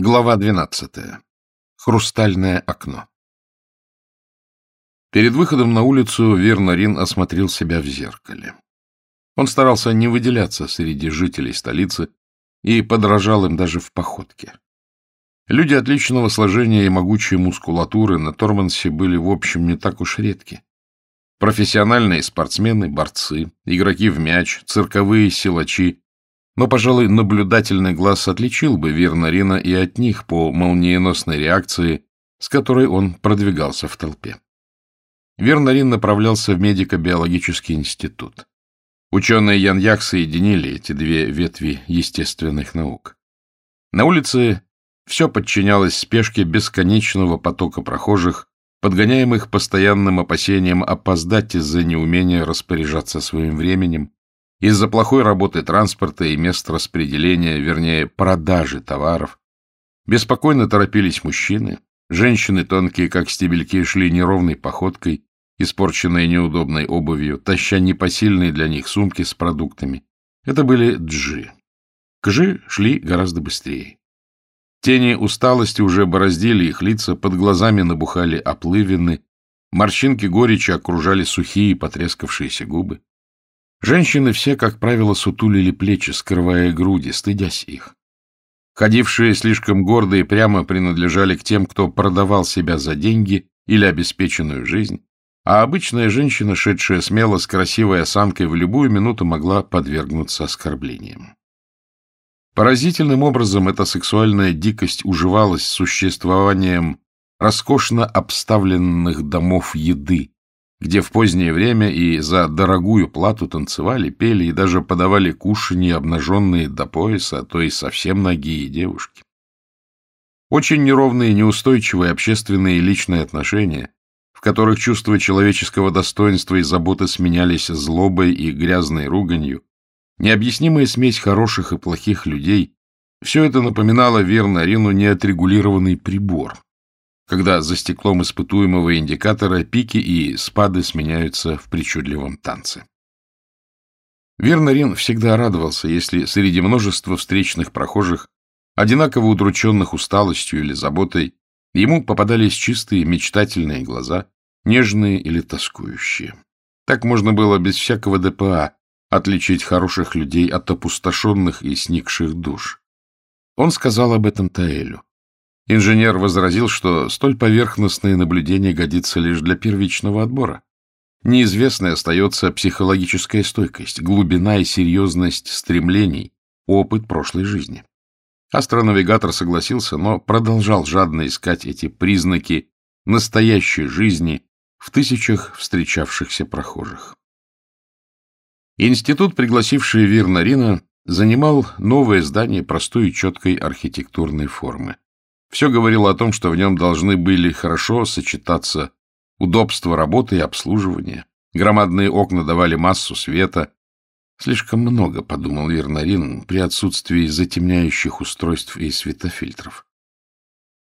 Глава 12. Хрустальное окно. Перед выходом на улицу Вернарин осмотрел себя в зеркале. Он старался не выделяться среди жителей столицы и подражал им даже в походке. Люди отличного сложения и могучей мускулатуры на Тормансе были, в общем, не так уж редки. Профессиональные спортсмены, борцы, игроки в мяч, цирковые силачи но, пожалуй, наблюдательный глаз отличил бы Вернарина и от них по молниеносной реакции, с которой он продвигался в толпе. Вернарин направлялся в медико-биологический институт. Ученые Ян-Ях соединили эти две ветви естественных наук. На улице все подчинялось спешке бесконечного потока прохожих, подгоняемых постоянным опасением опоздать из-за неумения распоряжаться своим временем, из-за плохой работы транспорта и мест распределения, вернее, продажи товаров, беспокойно торопились мужчины, женщины тонкие, как стебельки, шли неровной походкой, испорченные неудобной обувью, таща непосильные для них сумки с продуктами. Это были джи. Кжи шли гораздо быстрее. Тени усталости уже бороздили их лица, под глазами набухали оплывины, морщинки горечи окружали сухие потрескавшиеся губы. Женщины все, как правило, сутулили плечи, скрывая груди, стыдясь их. Ходившие слишком гордо и прямо принадлежали к тем, кто продавал себя за деньги или обеспеченную жизнь, а обычная женщина, шедшая смело с красивой осанкой, в любую минуту могла подвергнуться оскорблениям. Поразительным образом эта сексуальная дикость уживалась с существованием роскошно обставленных домов еды, где в позднее время и за дорогую плату танцевали, пели и даже подавали кушанье, обнаженные до пояса, а то и совсем ноги девушки. Очень неровные, неустойчивые общественные и личные отношения, в которых чувство человеческого достоинства и заботы сменялись злобой и грязной руганью, необъяснимая смесь хороших и плохих людей, все это напоминало верно Арину неотрегулированный прибор, когда за стеклом испытуемого индикатора пики и спады сменяются в причудливом танце. Вернарин всегда радовался, если среди множества встречных прохожих, одинаково удрученных усталостью или заботой, ему попадались чистые мечтательные глаза, нежные или тоскующие. Так можно было без всякого ДПА отличить хороших людей от опустошенных и сникших душ. Он сказал об этом Таэлю. Инженер возразил, что столь поверхностное наблюдение годится лишь для первичного отбора. Неизвестной остается психологическая стойкость, глубина и серьезность стремлений, опыт прошлой жизни. Астронавигатор согласился, но продолжал жадно искать эти признаки настоящей жизни в тысячах встречавшихся прохожих. Институт, пригласивший Вирнарина, занимал новое здание простой и четкой архитектурной формы. Все говорило о том, что в нем должны были хорошо сочетаться удобство работы и обслуживания. Громадные окна давали массу света. Слишком много, подумал Вернарин, при отсутствии затемняющих устройств и светофильтров.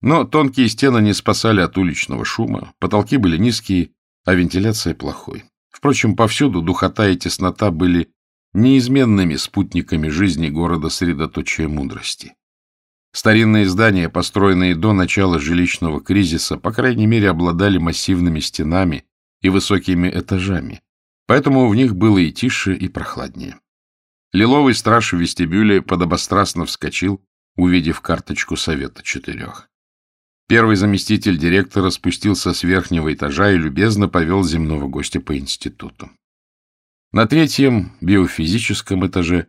Но тонкие стены не спасали от уличного шума, потолки были низкие, а вентиляция плохой. Впрочем, повсюду духота и теснота были неизменными спутниками жизни города средоточия мудрости. Старинные здания, построенные до начала жилищного кризиса, по крайней мере, обладали массивными стенами и высокими этажами, поэтому в них было и тише, и прохладнее. Лиловый страж в вестибюле подобострастно вскочил, увидев карточку Совета Четырех. Первый заместитель директора спустился с верхнего этажа и любезно повел земного гостя по институту. На третьем, биофизическом этаже,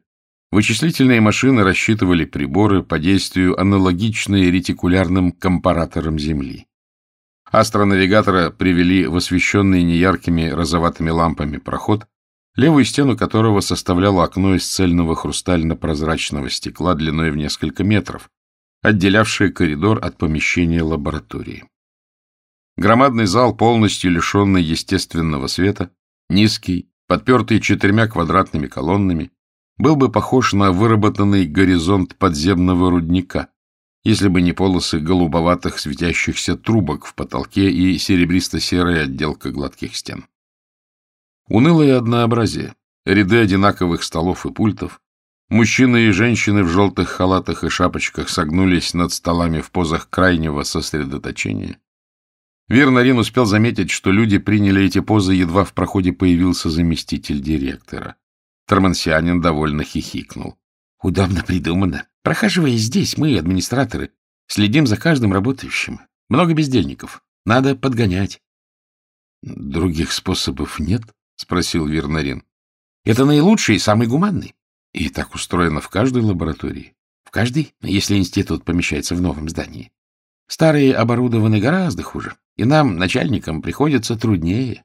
Вычислительные машины рассчитывали приборы по действию аналогичные ретикулярным компараторам Земли. Астронавигатора привели в освещенный неяркими розоватыми лампами проход, левую стену которого составляло окно из цельного хрустально-прозрачного стекла длиной в несколько метров, отделявшее коридор от помещения лаборатории. Громадный зал, полностью лишенный естественного света, низкий, подпертый четырьмя квадратными колоннами, был бы похож на выработанный горизонт подземного рудника, если бы не полосы голубоватых светящихся трубок в потолке и серебристо-серая отделка гладких стен. Унылое однообразие, ряды одинаковых столов и пультов, Мужчины и женщины в желтых халатах и шапочках согнулись над столами в позах крайнего сосредоточения. Вернарин успел заметить, что люди приняли эти позы, едва в проходе появился заместитель директора. Тормансианин довольно хихикнул. — Удобно придумано. Прохаживаясь здесь, мы, администраторы, следим за каждым работающим. Много бездельников. Надо подгонять. — Других способов нет? — спросил Вернарин. — Это наилучший и самый гуманный. И так устроено в каждой лаборатории. В каждой, если институт помещается в новом здании. Старые оборудованы гораздо хуже, и нам, начальникам, приходится труднее.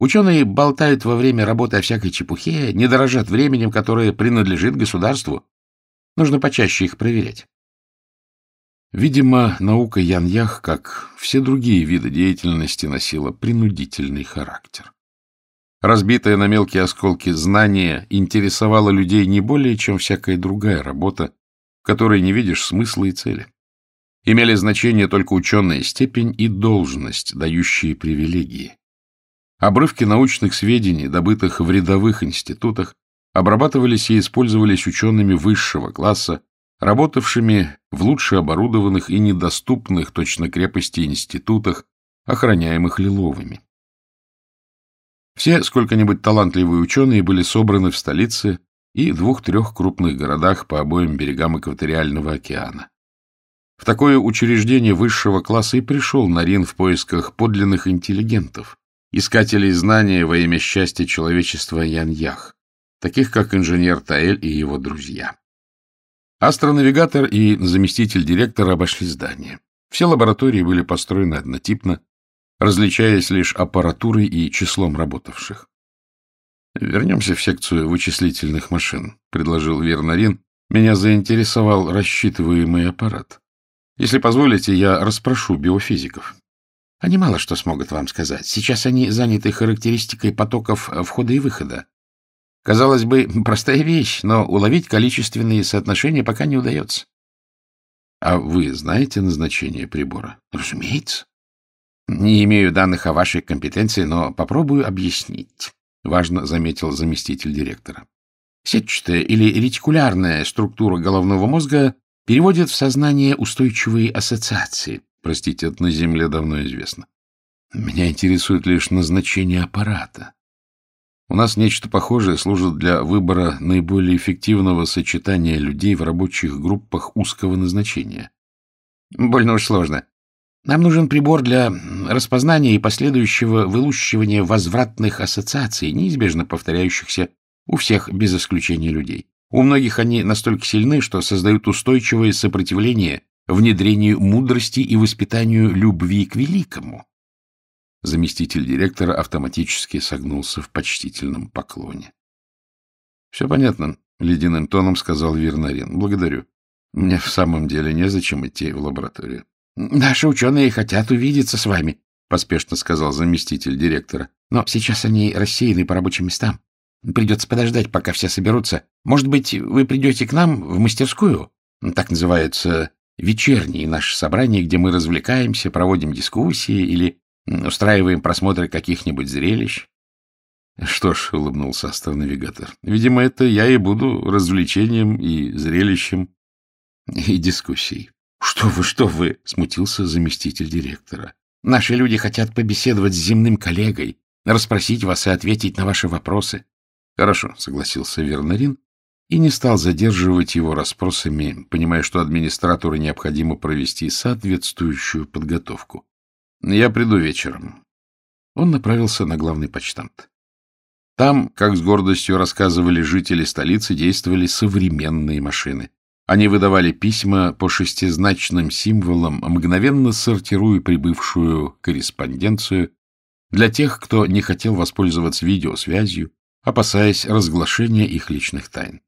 Ученые болтают во время работы о всякой чепухе, не дорожат временем, которое принадлежит государству. Нужно почаще их проверять. Видимо, наука Яньях, как все другие виды деятельности, носила принудительный характер. Разбитое на мелкие осколки знание интересовало людей не более, чем всякая другая работа, в которой не видишь смысла и цели. Имели значение только ученая степень и должность, дающие привилегии. Обрывки научных сведений, добытых в рядовых институтах, обрабатывались и использовались учеными высшего класса, работавшими в лучше оборудованных и недоступных точно крепости институтах, охраняемых Лиловыми. Все сколько-нибудь талантливые ученые были собраны в столице и двух-трех крупных городах по обоим берегам экваториального океана. В такое учреждение высшего класса и пришел Нарин в поисках подлинных интеллигентов, искателей знания во имя счастья человечества Яньях, таких как инженер Таэль и его друзья. Астронавигатор и заместитель директора обошли здание. Все лаборатории были построены однотипно, различаясь лишь аппаратурой и числом работавших. «Вернемся в секцию вычислительных машин», — предложил Вернарин. «Меня заинтересовал рассчитываемый аппарат. Если позволите, я расспрошу биофизиков». «Они мало что смогут вам сказать. Сейчас они заняты характеристикой потоков входа и выхода. Казалось бы, простая вещь, но уловить количественные соотношения пока не удается». «А вы знаете назначение прибора?» «Разумеется. Не имею данных о вашей компетенции, но попробую объяснить, — важно заметил заместитель директора. Сетчатая или ретикулярная структура головного мозга переводит в сознание устойчивые ассоциации. Простите, это на Земле давно известно. Меня интересует лишь назначение аппарата. У нас нечто похожее служит для выбора наиболее эффективного сочетания людей в рабочих группах узкого назначения. Больно уж сложно. Нам нужен прибор для распознания и последующего вылущивания возвратных ассоциаций, неизбежно повторяющихся у всех без исключения людей. У многих они настолько сильны, что создают устойчивое сопротивление внедрению мудрости и воспитанию любви к великому. Заместитель директора автоматически согнулся в почтительном поклоне. — Все понятно, — ледяным тоном сказал Вернарин. — Благодарю. Мне в самом деле незачем идти в лабораторию. Наши ученые хотят увидеться с вами, — поспешно сказал заместитель директора. Но сейчас они рассеяны по рабочим местам. Придется подождать, пока все соберутся. Может быть, вы придете к нам в мастерскую? Так называются вечерние наши собрания, где мы развлекаемся, проводим дискуссии или устраиваем просмотры каких-нибудь зрелищ. Что ж, — улыбнулся астронавигатор, — видимо, это я и буду развлечением и зрелищем и дискуссией. — Что вы, что вы? — смутился заместитель директора. — Наши люди хотят побеседовать с земным коллегой, расспросить вас и ответить на ваши вопросы. — Хорошо, — согласился Вернарин и не стал задерживать его расспросами, понимая, что администратору необходимо провести соответствующую подготовку. — Я приду вечером. Он направился на главный почтамт. Там, как с гордостью рассказывали жители столицы, действовали современные машины. Они выдавали письма по шестизначным символам, мгновенно сортируя прибывшую корреспонденцию для тех, кто не хотел воспользоваться видеосвязью, опасаясь разглашения их личных тайн.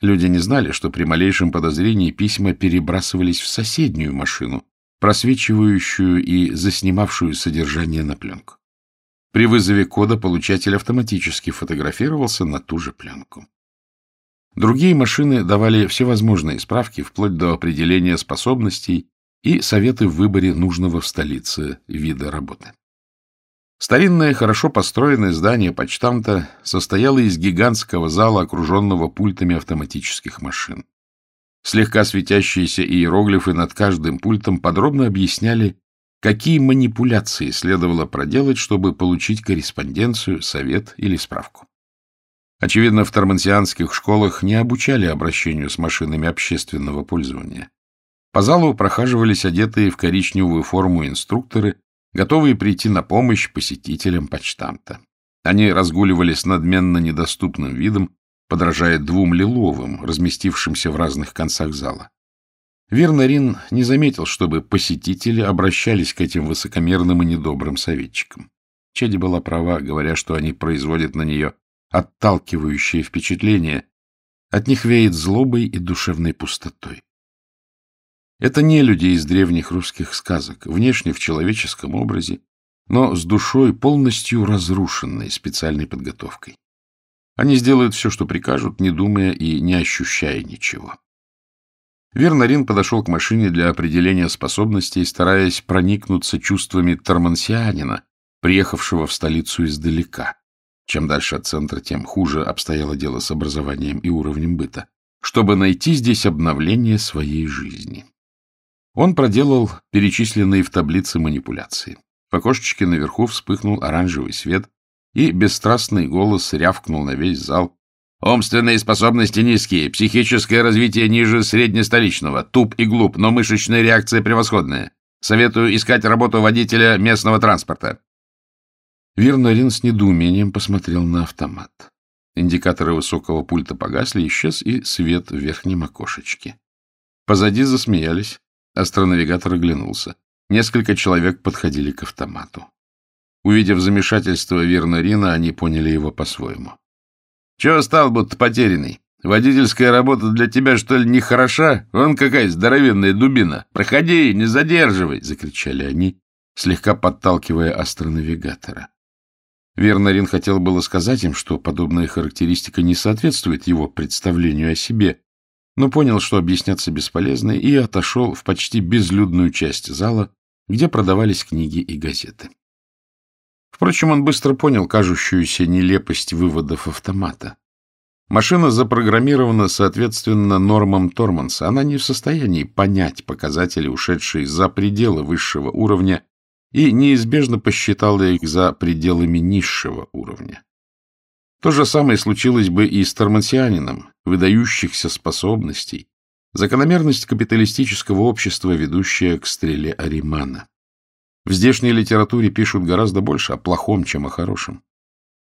Люди не знали, что при малейшем подозрении письма перебрасывались в соседнюю машину, просвечивающую и заснимавшую содержание на пленку. При вызове кода получатель автоматически фотографировался на ту же пленку. Другие машины давали всевозможные справки, вплоть до определения способностей и советы в выборе нужного в столице вида работы. Старинное, хорошо построенное здание почтамта состояло из гигантского зала, окруженного пультами автоматических машин. Слегка светящиеся иероглифы над каждым пультом подробно объясняли, какие манипуляции следовало проделать, чтобы получить корреспонденцию, совет или справку. Очевидно, в тормансианских школах не обучали обращению с машинами общественного пользования. По залу прохаживались одетые в коричневую форму инструкторы, готовые прийти на помощь посетителям почтамта. Они разгуливали с надменно недоступным видом, подражая двум лиловым, разместившимся в разных концах зала. Вернарин не заметил, чтобы посетители обращались к этим высокомерным и недобрым советчикам. Чеди была права, говоря, что они производят на нее отталкивающее впечатление. От них веет злобой и душевной пустотой. Это не люди из древних русских сказок, внешне в человеческом образе, но с душой полностью разрушенной специальной подготовкой. Они сделают все, что прикажут, не думая и не ощущая ничего. Вернарин подошел к машине для определения способностей, стараясь проникнуться чувствами тормансианина, приехавшего в столицу издалека. Чем дальше от центра, тем хуже обстояло дело с образованием и уровнем быта, чтобы найти здесь обновление своей жизни. Он проделал перечисленные в таблице манипуляции. В окошечке наверху вспыхнул оранжевый свет, и бесстрастный голос рявкнул на весь зал. «Умственные способности низкие, психическое развитие ниже среднестоличного, туп и глуп, но мышечная реакция превосходная. Советую искать работу водителя местного транспорта». Вернарин с недоумением посмотрел на автомат. Индикаторы высокого пульта погасли, исчез и свет в верхнем окошечке. Позади засмеялись. Астронавигатор оглянулся. Несколько человек подходили к автомату. Увидев замешательство Вернарина, они поняли его по-своему. — Чего стал, будто потерянный? Водительская работа для тебя, что ли, не хороша? Вон какая здоровенная дубина! Проходи, не задерживай! — закричали они, слегка подталкивая астронавигатора. Вернарин хотел было сказать им, что подобная характеристика не соответствует его представлению о себе, но понял, что объясняться бесполезно, и отошел в почти безлюдную часть зала, где продавались книги и газеты. Впрочем, он быстро понял кажущуюся нелепость выводов автомата. Машина запрограммирована соответственно нормам Торманса. Она не в состоянии понять показатели, ушедшие за пределы высшего уровня, и неизбежно посчитала их за пределами низшего уровня. То же самое случилось бы и с тормансианином, выдающихся способностей, закономерность капиталистического общества, ведущая к стреле Аримана. В здешней литературе пишут гораздо больше о плохом, чем о хорошем.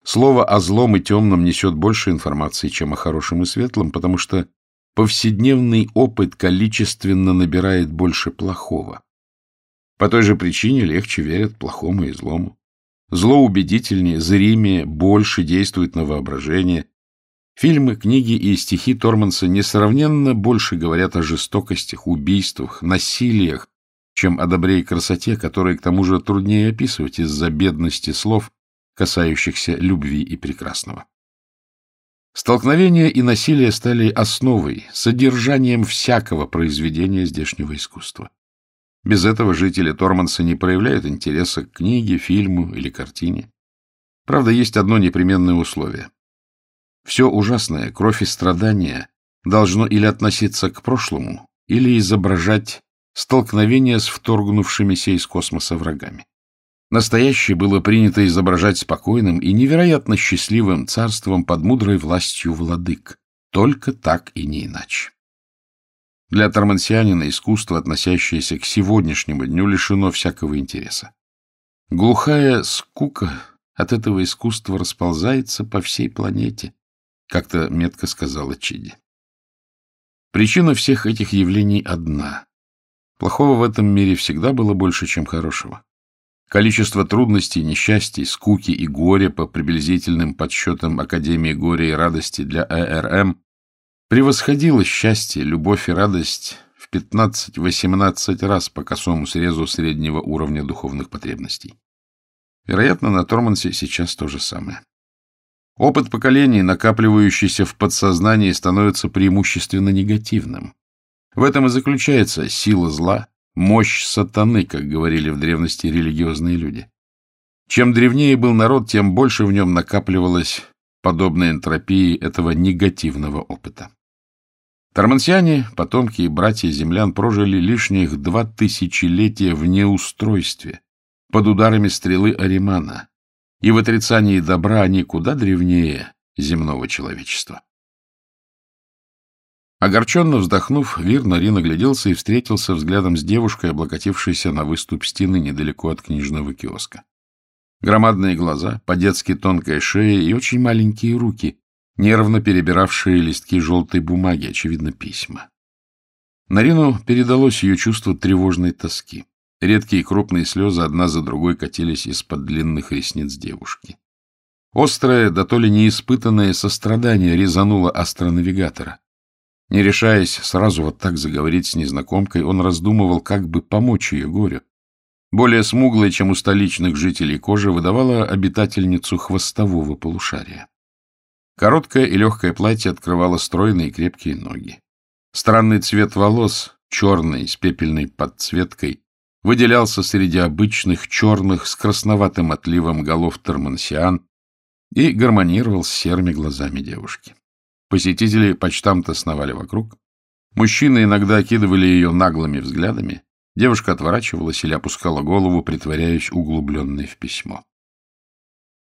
Слово о злом и темном несет больше информации, чем о хорошем и светлом, потому что повседневный опыт количественно набирает больше плохого. По той же причине легче верят плохому и злому. Зло убедительнее, зримее, больше действует на воображение. Фильмы, книги и стихи Торманса несравненно больше говорят о жестокостях, убийствах, насилиях, чем о добре и красоте, которые, к тому же, труднее описывать из-за бедности слов, касающихся любви и прекрасного. Столкновения и насилие стали основой, содержанием всякого произведения здешнего искусства. Без этого жители Торманса не проявляют интереса к книге, фильму или картине. Правда, есть одно непременное условие. Все ужасное, кровь и страдания должно или относиться к прошлому, или изображать столкновение с вторгнувшимися из космоса врагами. Настоящее было принято изображать спокойным и невероятно счастливым царством под мудрой властью владык. Только так и не иначе. Для тормансианина искусство, относящееся к сегодняшнему дню, лишено всякого интереса. Глухая скука от этого искусства расползается по всей планете, как-то метко сказала Чиди. Причина всех этих явлений одна. Плохого в этом мире всегда было больше, чем хорошего. Количество трудностей, несчастий, скуки и горя по приблизительным подсчетам Академии горя и радости для АРМ превосходило счастье, любовь и радость в 15-18 раз по косому срезу среднего уровня духовных потребностей. Вероятно, на Тормансе сейчас то же самое. Опыт поколений, накапливающийся в подсознании, становится преимущественно негативным. В этом и заключается сила зла, мощь сатаны, как говорили в древности религиозные люди. Чем древнее был народ, тем больше в нем накапливалось подобной энтропии этого негативного опыта. Тормансиане, потомки и братья землян, прожили лишних два тысячелетия в неустройстве, под ударами стрелы Аримана, и в отрицании добра они куда древнее земного человечества. Огорченно вздохнув, Вир Нарин огляделся и встретился взглядом с девушкой, облокотившейся на выступ стены недалеко от книжного киоска. Громадные глаза, по-детски тонкая шея и очень маленькие руки, нервно перебиравшие листки желтой бумаги, очевидно, письма. Нарину передалось ее чувство тревожной тоски. Редкие крупные слезы одна за другой катились из-под длинных ресниц девушки. Острое, да то ли неиспытанное сострадание резануло астронавигатора. Не решаясь сразу вот так заговорить с незнакомкой, он раздумывал, как бы помочь ее горю. Более смуглая, чем у столичных жителей кожа, выдавала обитательницу хвостового полушария. Короткое и легкое платье открывало стройные и крепкие ноги. Странный цвет волос, черный, с пепельной подцветкой, выделялся среди обычных черных с красноватым отливом голов тормансиан и гармонировал с серыми глазами девушки. Посетители почтамта сновали вокруг. Мужчины иногда окидывали ее наглыми взглядами. Девушка отворачивалась или опускала голову, притворяясь углубленной в письмо.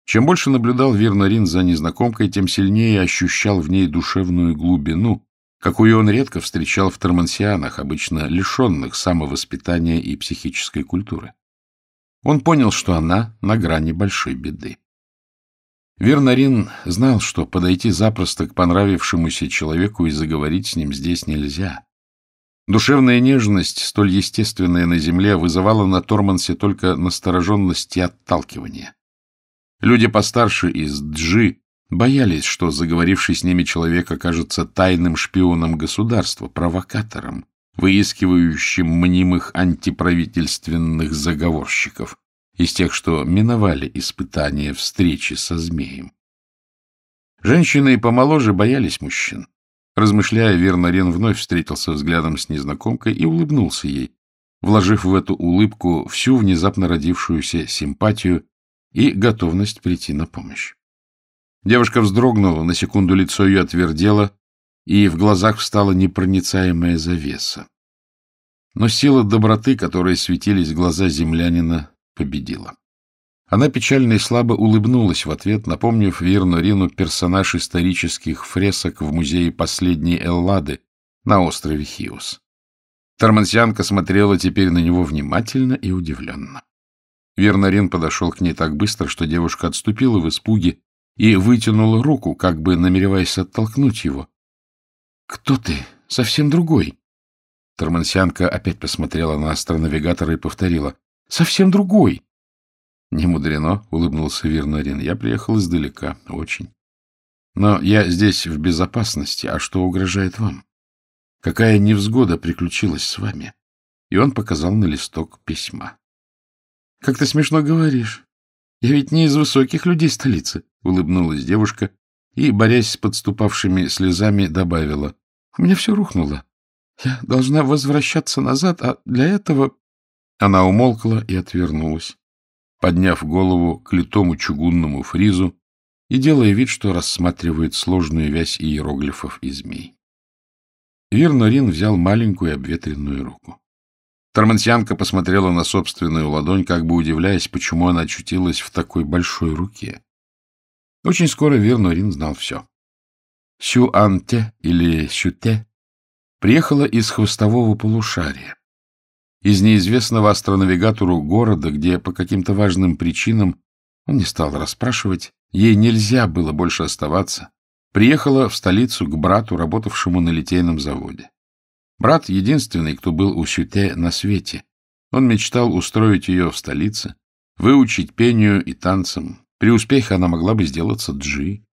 Чем больше наблюдал Вернарин за незнакомкой, тем сильнее ощущал в ней душевную глубину, какую он редко встречал в тормансианах, обычно лишенных самовоспитания и психической культуры. Он понял, что она на грани большой беды. Вернарин знал, что подойти запросто к понравившемуся человеку и заговорить с ним здесь нельзя. Душевная нежность, столь естественная на земле, вызывала на Тормансе только настороженность и отталкивание. Люди постарше из Джи боялись, что заговоривший с ними человек окажется тайным шпионом государства, провокатором, выискивающим мнимых антиправительственных заговорщиков, из тех, что миновали испытания встречи со змеем. Женщины и помоложе боялись мужчин. Размышляя, Вернарен вновь встретился взглядом с незнакомкой и улыбнулся ей, вложив в эту улыбку всю внезапно родившуюся симпатию и готовность прийти на помощь. Девушка вздрогнула, на секунду лицо ее отвердело, и в глазах встала непроницаемая завеса. Но сила доброты, которой светились глаза землянина, победила. Она печально и слабо улыбнулась в ответ, напомнив Вирну Рину персонаж исторических фресок в музее последней Эллады на острове Хиос. Тормансианка смотрела теперь на него внимательно и удивленно. Вернарин подошел к ней так быстро, что девушка отступила в испуге и вытянула руку, как бы намереваясь оттолкнуть его. — Кто ты? Совсем другой. Тормансианка опять посмотрела на астронавигатора и повторила. Совсем другой. — Не мудрено, — улыбнулся Вернарин. — Я приехал издалека, очень. Но я здесь в безопасности, а что угрожает вам? Какая невзгода приключилась с вами? И он показал на листок письма. — Как ты смешно говоришь. Я ведь не из высоких людей столицы, — улыбнулась девушка и, борясь с подступавшими слезами, добавила. — У меня все рухнуло. Я должна возвращаться назад, а для этого она умолкла и отвернулась, подняв голову к литому чугунному фризу и делая вид, что рассматривает сложную вязь иероглифов и змей. Вирнорин взял маленькую обветренную руку. Тормансианка посмотрела на собственную ладонь, как бы удивляясь, почему она очутилась в такой большой руке. Очень скоро Вирнорин знал все. Сюанте или Сюте приехала из хвостового полушария, из неизвестного астронавигатору города, где по каким-то важным причинам, он не стал расспрашивать, ей нельзя было больше оставаться, приехала в столицу к брату, работавшему на литейном заводе. Брат — единственный, кто был у Сюте на свете. Он мечтал устроить ее в столице, выучить пению и танцам. При успехе она могла бы сделаться джи.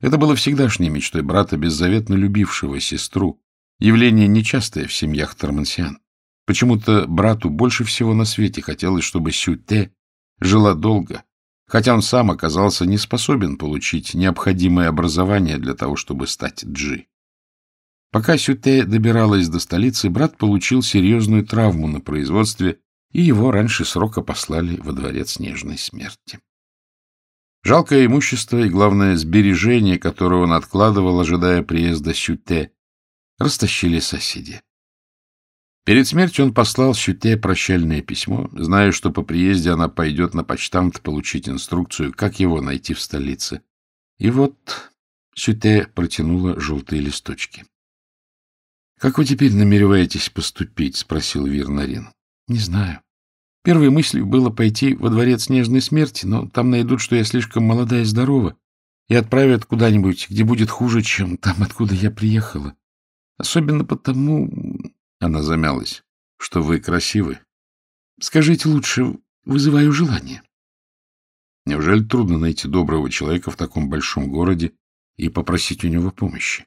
Это было всегдашней мечтой брата, беззаветно любившего сестру, явление нечастое в семьях Тормансиан. Почему-то брату больше всего на свете хотелось, чтобы Сюте жила долго, хотя он сам оказался не способен получить необходимое образование для того, чтобы стать Джи. Пока Сюте добиралась до столицы, брат получил серьезную травму на производстве и его раньше срока послали во дворец нежной смерти. Жалкое имущество и, главное, сбережение, которое он откладывал, ожидая приезда Сюте, растащили соседи. Перед смертью он послал Сюте прощальное письмо, зная, что по приезде она пойдет на почтамт получить инструкцию, как его найти в столице. И вот Сюте протянула желтые листочки. — Как вы теперь намереваетесь поступить? — спросил Вирнарин. — Не знаю. Первой мыслью было пойти во дворец нежной смерти, но там найдут, что я слишком молодая и здорова, и отправят куда-нибудь, где будет хуже, чем там, откуда я приехала. Особенно потому, — она замялась, — что вы красивы. Скажите лучше, вызываю желание. Неужели трудно найти доброго человека в таком большом городе и попросить у него помощи?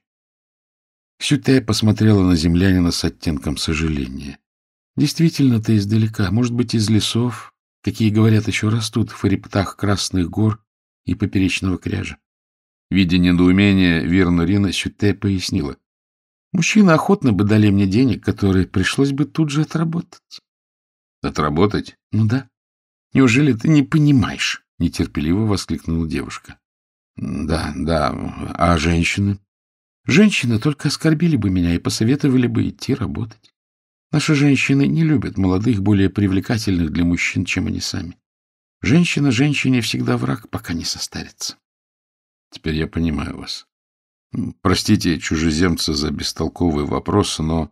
Сюте посмотрела на землянина с оттенком сожаления. Действительно, ты издалека, может быть, из лесов, какие, говорят, еще растут в хребтах Красных гор и поперечного кряжа. Видя недоумение, Верна Рина Сюте пояснила. Мужчины охотно бы дали мне денег, которые пришлось бы тут же отработать. Отработать? Ну да. Неужели ты не понимаешь? Нетерпеливо воскликнула девушка. Да, да. А женщины? Женщины только оскорбили бы меня и посоветовали бы идти работать. Наши женщины не любят молодых, более привлекательных для мужчин, чем они сами. Женщина женщине всегда враг, пока не состарится. Теперь я понимаю вас. Простите, чужеземцы, за бестолковые вопросы, но,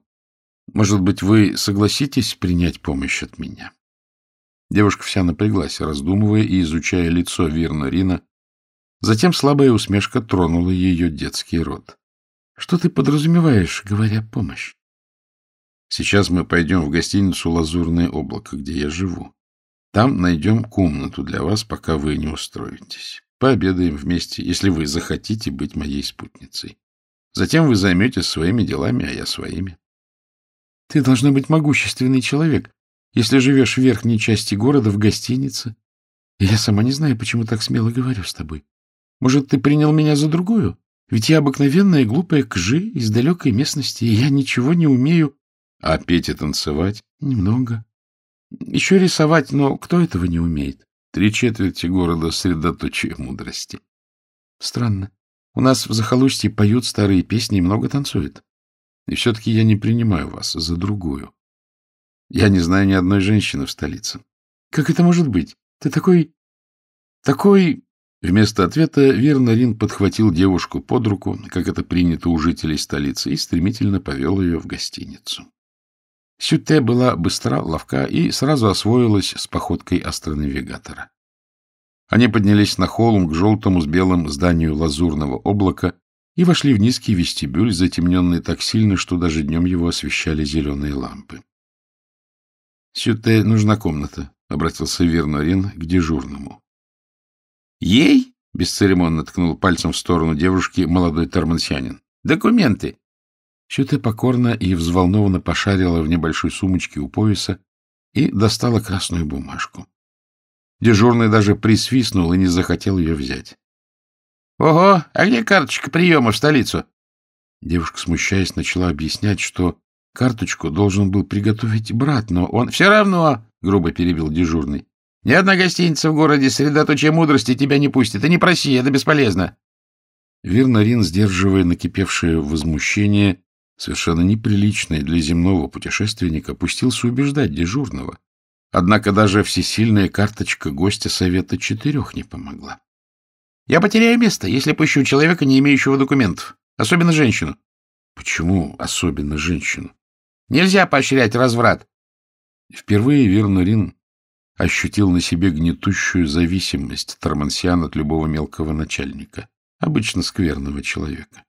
может быть, вы согласитесь принять помощь от меня? Девушка вся напряглась, раздумывая и изучая лицо Вирна Рина. Затем слабая усмешка тронула ее детский рот. — Что ты подразумеваешь, говоря помощь? Сейчас мы пойдем в гостиницу «Лазурное облако», где я живу. Там найдем комнату для вас, пока вы не устроитесь. Пообедаем вместе, если вы захотите быть моей спутницей. Затем вы займетесь своими делами, а я своими. Ты должна быть могущественный человек, если живешь в верхней части города в гостинице. я сама не знаю, почему так смело говорю с тобой. Может, ты принял меня за другую? Ведь я обыкновенная глупая кжи из далекой местности, и я ничего не умею а петь и танцевать? Немного. Еще рисовать, но кто этого не умеет? Три четверти города — средоточие мудрости. Странно. У нас в захолустье поют старые песни и много танцуют. И все-таки я не принимаю вас за другую. Я не знаю ни одной женщины в столице. Как это может быть? Ты такой... такой... Вместо ответа Вернарин подхватил девушку под руку, как это принято у жителей столицы, и стремительно повел ее в гостиницу. Сюте была быстра, ловка и сразу освоилась с походкой астронавигатора. Они поднялись на холм к желтому с белым зданию лазурного облака и вошли в низкий вестибюль, затемненный так сильно, что даже днем его освещали зеленые лампы. — Сюте нужна комната, — обратился Вернорин к дежурному. — Ей? — бесцеремонно ткнул пальцем в сторону девушки молодой тормансянин. — Документы. Сюте покорно и взволнованно пошарила в небольшой сумочке у пояса и достала красную бумажку. Дежурный даже присвистнул и не захотел ее взять. — Ого, а где карточка приема в столицу? Девушка, смущаясь, начала объяснять, что карточку должен был приготовить брат, но он... — Все равно, — грубо перебил дежурный, — ни одна гостиница в городе средоточие мудрости тебя не пустит. И не проси, это бесполезно. Вирнарин, сдерживая накипевшее возмущение, совершенно неприличный для земного путешественника, пустился убеждать дежурного. Однако даже всесильная карточка гостя Совета Четырех не помогла. — Я потеряю место, если пущу человека, не имеющего документов, особенно женщину. — Почему особенно женщину? — Нельзя поощрять разврат. Впервые Вернарин ощутил на себе гнетущую зависимость Тормансиан от любого мелкого начальника, обычно скверного человека.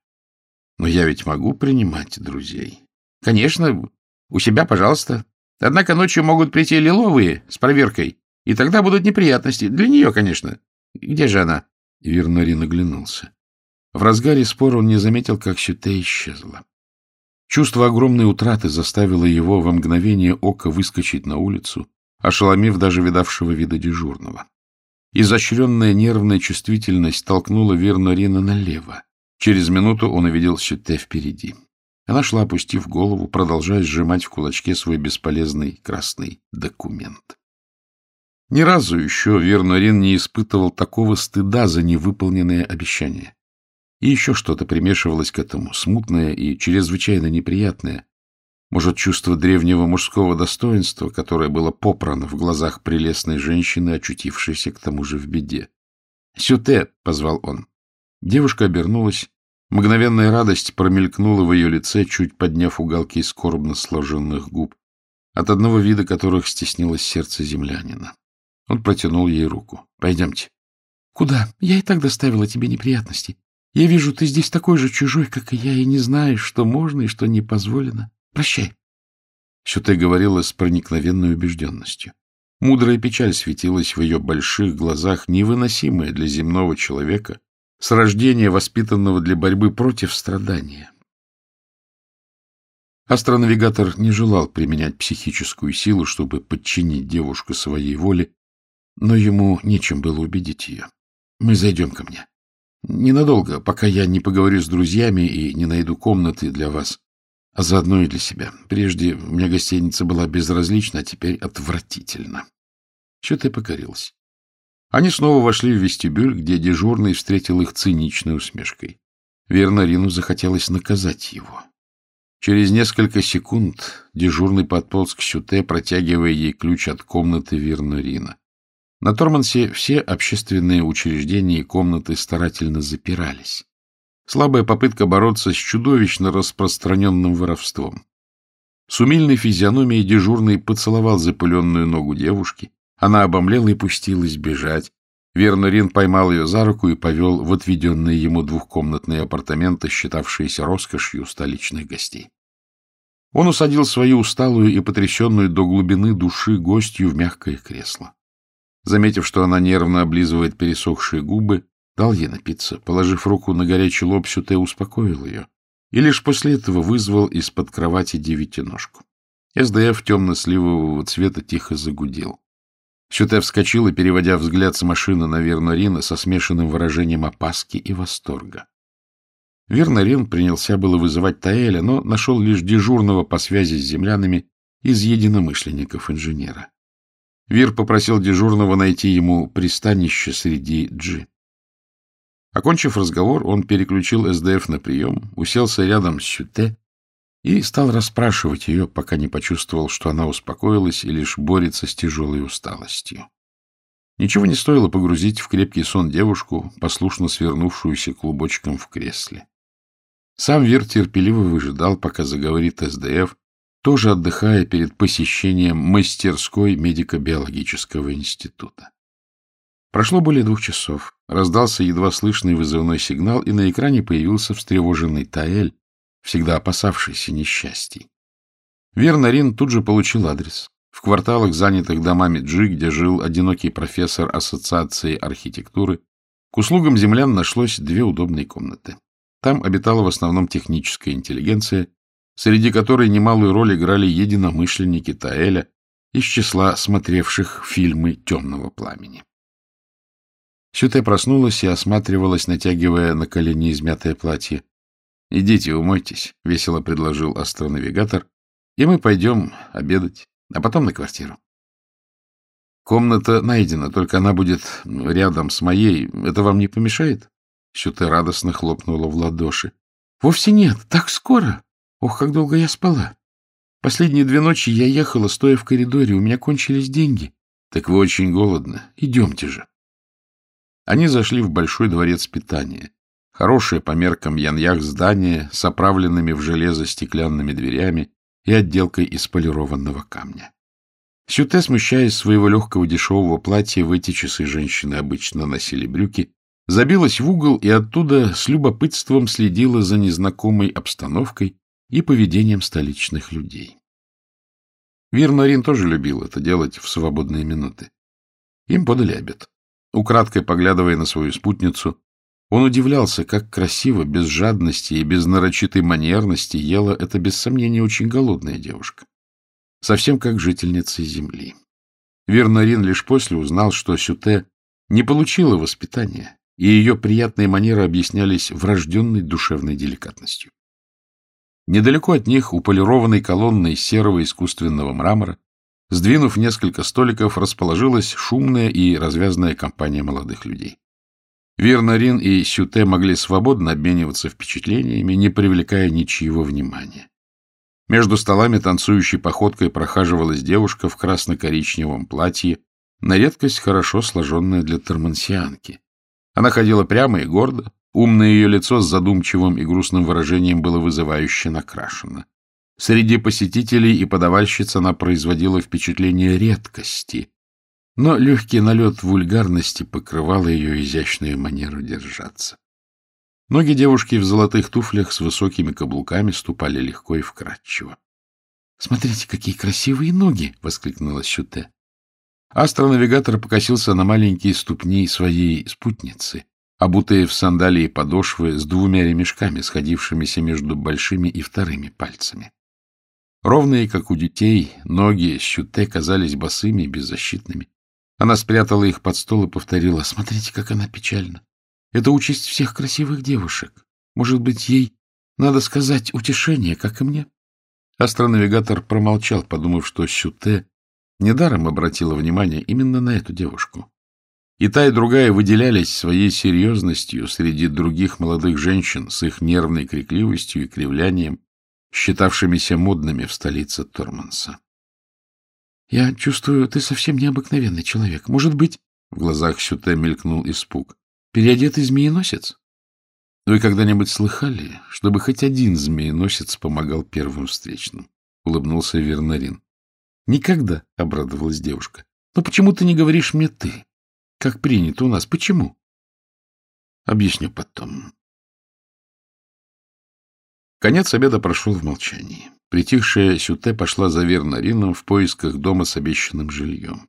Но я ведь могу принимать друзей. Конечно, у себя, пожалуйста. Однако ночью могут прийти лиловые с проверкой, и тогда будут неприятности. Для нее, конечно. Где же она? Вернарин оглянулся. В разгаре спора он не заметил, как Сюте исчезла. Чувство огромной утраты заставило его во мгновение ока выскочить на улицу, ошеломив даже видавшего вида дежурного. Изощренная нервная чувствительность толкнула Вернарина налево. Через минуту он увидел Сюте впереди. Она шла, опустив голову, продолжая сжимать в кулачке свой бесполезный красный документ. Ни разу еще Вернорин не испытывал такого стыда за невыполненное обещание. И еще что-то примешивалось к этому, смутное и чрезвычайно неприятное. Может, чувство древнего мужского достоинства, которое было попрано в глазах прелестной женщины, очутившейся к тому же в беде. «Сюте!» — позвал он. Девушка обернулась. Мгновенная радость промелькнула в ее лице, чуть подняв уголки скорбно сложенных губ, от одного вида которых стеснилось сердце землянина. Он протянул ей руку. — Пойдемте. — Куда? Я и так доставила тебе неприятности. Я вижу, ты здесь такой же чужой, как и я, и не знаешь, что можно и что не позволено. Прощай. Сюте говорила с проникновенной убежденностью. Мудрая печаль светилась в ее больших глазах, невыносимая для земного человека, с рождения воспитанного для борьбы против страдания. Астронавигатор не желал применять психическую силу, чтобы подчинить девушку своей воле, но ему нечем было убедить ее. Мы зайдем ко мне. Ненадолго, пока я не поговорю с друзьями и не найду комнаты для вас, а заодно и для себя. Прежде у меня гостиница была безразлична, а теперь отвратительно. Что-то покорилась. Они снова вошли в вестибюль, где дежурный встретил их циничной усмешкой. Верно, Рину захотелось наказать его. Через несколько секунд дежурный подполз к Сюте, протягивая ей ключ от комнаты Вернорина. На Тормансе все общественные учреждения и комнаты старательно запирались. Слабая попытка бороться с чудовищно распространенным воровством. С умильной физиономией дежурный поцеловал запыленную ногу девушки. Она обомлела и пустилась бежать. Верно, Рин поймал ее за руку и повел в отведенные ему двухкомнатные апартаменты, считавшиеся роскошью столичных гостей. Он усадил свою усталую и потрясенную до глубины души гостью в мягкое кресло. Заметив, что она нервно облизывает пересохшие губы, дал ей напиться. Положив руку на горячий лоб, Сюте успокоил ее. И лишь после этого вызвал из-под кровати девятиножку. СДФ темно-сливового цвета тихо загудел. Сюте вскочила, переводя взгляд с машины на Вернарина со смешанным выражением опаски и восторга. Вернарин принялся было вызывать Таэля, но нашел лишь дежурного по связи с землянами из единомышленников инженера. Вир попросил дежурного найти ему пристанище среди джи. Окончив разговор, он переключил СДФ на прием, уселся рядом с Сюте и стал расспрашивать ее, пока не почувствовал, что она успокоилась и лишь борется с тяжелой усталостью. Ничего не стоило погрузить в крепкий сон девушку, послушно свернувшуюся клубочком в кресле. Сам Вир терпеливо выжидал, пока заговорит СДФ, тоже отдыхая перед посещением мастерской медико-биологического института. Прошло более двух часов. Раздался едва слышный вызывной сигнал, и на экране появился встревоженный Таэль, всегда опасавшийся несчастий. Вернарин тут же получил адрес. В кварталах, занятых домами Джи, где жил одинокий профессор Ассоциации архитектуры, к услугам землян нашлось две удобные комнаты. Там обитала в основном техническая интеллигенция, среди которой немалую роль играли единомышленники Таэля из числа смотревших фильмы «Темного пламени». Сюте проснулась и осматривалась, натягивая на колени измятое платье. — Идите, умойтесь, — весело предложил астронавигатор, — и мы пойдем обедать, а потом на квартиру. Комната найдена, только она будет рядом с моей. Это вам не помешает? Сюте радостно хлопнула в ладоши. — Вовсе нет, так скоро. Ох, как долго я спала! Последние две ночи я ехала, стоя в коридоре, у меня кончились деньги. Так вы очень голодны. Идемте же. Они зашли в большой дворец питания. Хорошее по меркам яньях здание с оправленными в железо стеклянными дверями и отделкой из полированного камня. Сюте, смущаясь своего легкого дешевого платья, в эти часы женщины обычно носили брюки, забилась в угол и оттуда с любопытством следила за незнакомой обстановкой, и поведением столичных людей. Вирнарин тоже любил это делать в свободные минуты. Им подали обед. Украдкой поглядывая на свою спутницу, он удивлялся, как красиво, без жадности и без нарочитой манерности ела эта, без сомнения, очень голодная девушка. Совсем как жительница земли. Вернарин лишь после узнал, что Сюте не получила воспитания, и ее приятные манеры объяснялись врожденной душевной деликатностью. Недалеко от них, у полированной колонны серого искусственного мрамора, сдвинув несколько столиков, расположилась шумная и развязная компания молодых людей. Вирнарин и Сюте могли свободно обмениваться впечатлениями, не привлекая ничьего внимания. Между столами танцующей походкой прохаживалась девушка в красно-коричневом платье, на редкость хорошо сложенная для тормансианки. Она ходила прямо и гордо, умное ее лицо с задумчивым и грустным выражением было вызывающе накрашено. Среди посетителей и подавальщиц она производила впечатление редкости, но легкий налет вульгарности покрывал ее изящную манеру держаться. Ноги девушки в золотых туфлях с высокими каблуками ступали легко и вкрадчиво. — Смотрите, какие красивые ноги! — воскликнула Сюте. Астронавигатор покосился на маленькие ступни своей спутницы, обутые в сандалии подошвы с двумя ремешками, сходившимися между большими и вторыми пальцами. Ровные, как у детей, ноги Сюте казались босыми и беззащитными. Она спрятала их под стол и повторила, «Смотрите, как она печальна. Это участь всех красивых девушек. Может быть, ей надо сказать утешение, как и мне?» Астронавигатор промолчал, подумав, что Сюте Недаром обратила внимание именно на эту девушку. И та, и другая выделялись своей серьезностью среди других молодых женщин с их нервной крикливостью и кривлянием, считавшимися модными в столице Торманса. — Я чувствую, ты совсем необыкновенный человек. Может быть, — в глазах Сюте мелькнул испуг, — переодетый змееносец? Вы когда-нибудь слыхали, чтобы хоть один змееносец помогал первым встречным? — улыбнулся Вернарин. — Никогда, — обрадовалась девушка. — Но почему ты не говоришь мне «ты»? Как принято у нас. Почему? — Объясню потом. Конец обеда прошел в молчании. Притихшая Сюте пошла за Вернарином в поисках дома с обещанным жильем.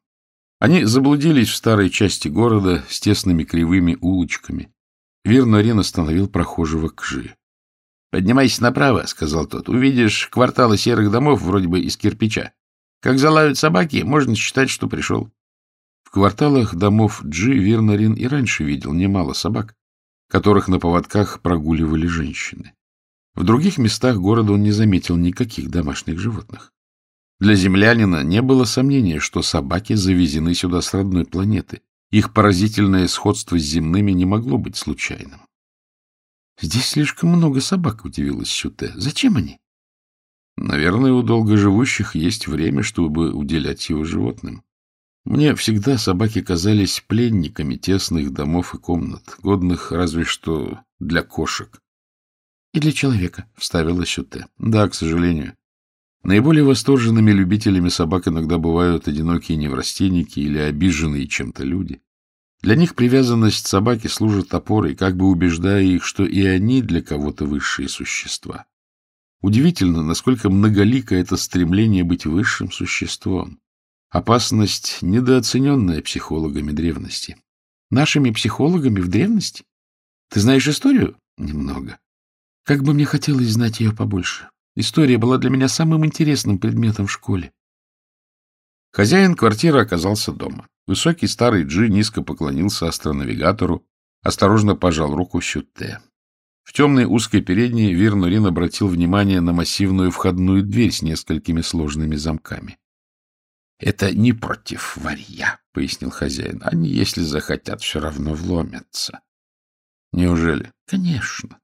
Они заблудились в старой части города с тесными кривыми улочками. Вернарин остановил прохожего к Жи. — Поднимайся направо, — сказал тот. — Увидишь кварталы серых домов, вроде бы из кирпича. Как залают собаки, можно считать, что пришел. В кварталах домов Джи Вернарин и раньше видел немало собак, которых на поводках прогуливали женщины. В других местах города он не заметил никаких домашних животных. Для землянина не было сомнения, что собаки завезены сюда с родной планеты. Их поразительное сходство с земными не могло быть случайным. — Здесь слишком много собак, — удивилась Сюте. — Зачем они? Наверное, у долгоживущих есть время, чтобы уделять его животным. Мне всегда собаки казались пленниками тесных домов и комнат, годных разве что для кошек. — И для человека, — вставила Сюте. — Да, к сожалению. Наиболее восторженными любителями собак иногда бывают одинокие неврастенники или обиженные чем-то люди. Для них привязанность собаки служит опорой, как бы убеждая их, что и они для кого-то высшие существа. Удивительно, насколько многолико это стремление быть высшим существом. Опасность, недооцененная психологами древности. Нашими психологами в древности? Ты знаешь историю? Немного. Как бы мне хотелось знать ее побольше. История была для меня самым интересным предметом в школе. Хозяин квартиры оказался дома. Высокий старый Джи низко поклонился астронавигатору, осторожно пожал руку Сюте. В темной узкой передней Вирнурин обратил внимание на массивную входную дверь с несколькими сложными замками. — Это не против варья, — пояснил хозяин. — Они, если захотят, все равно вломятся. — Неужели? — Конечно.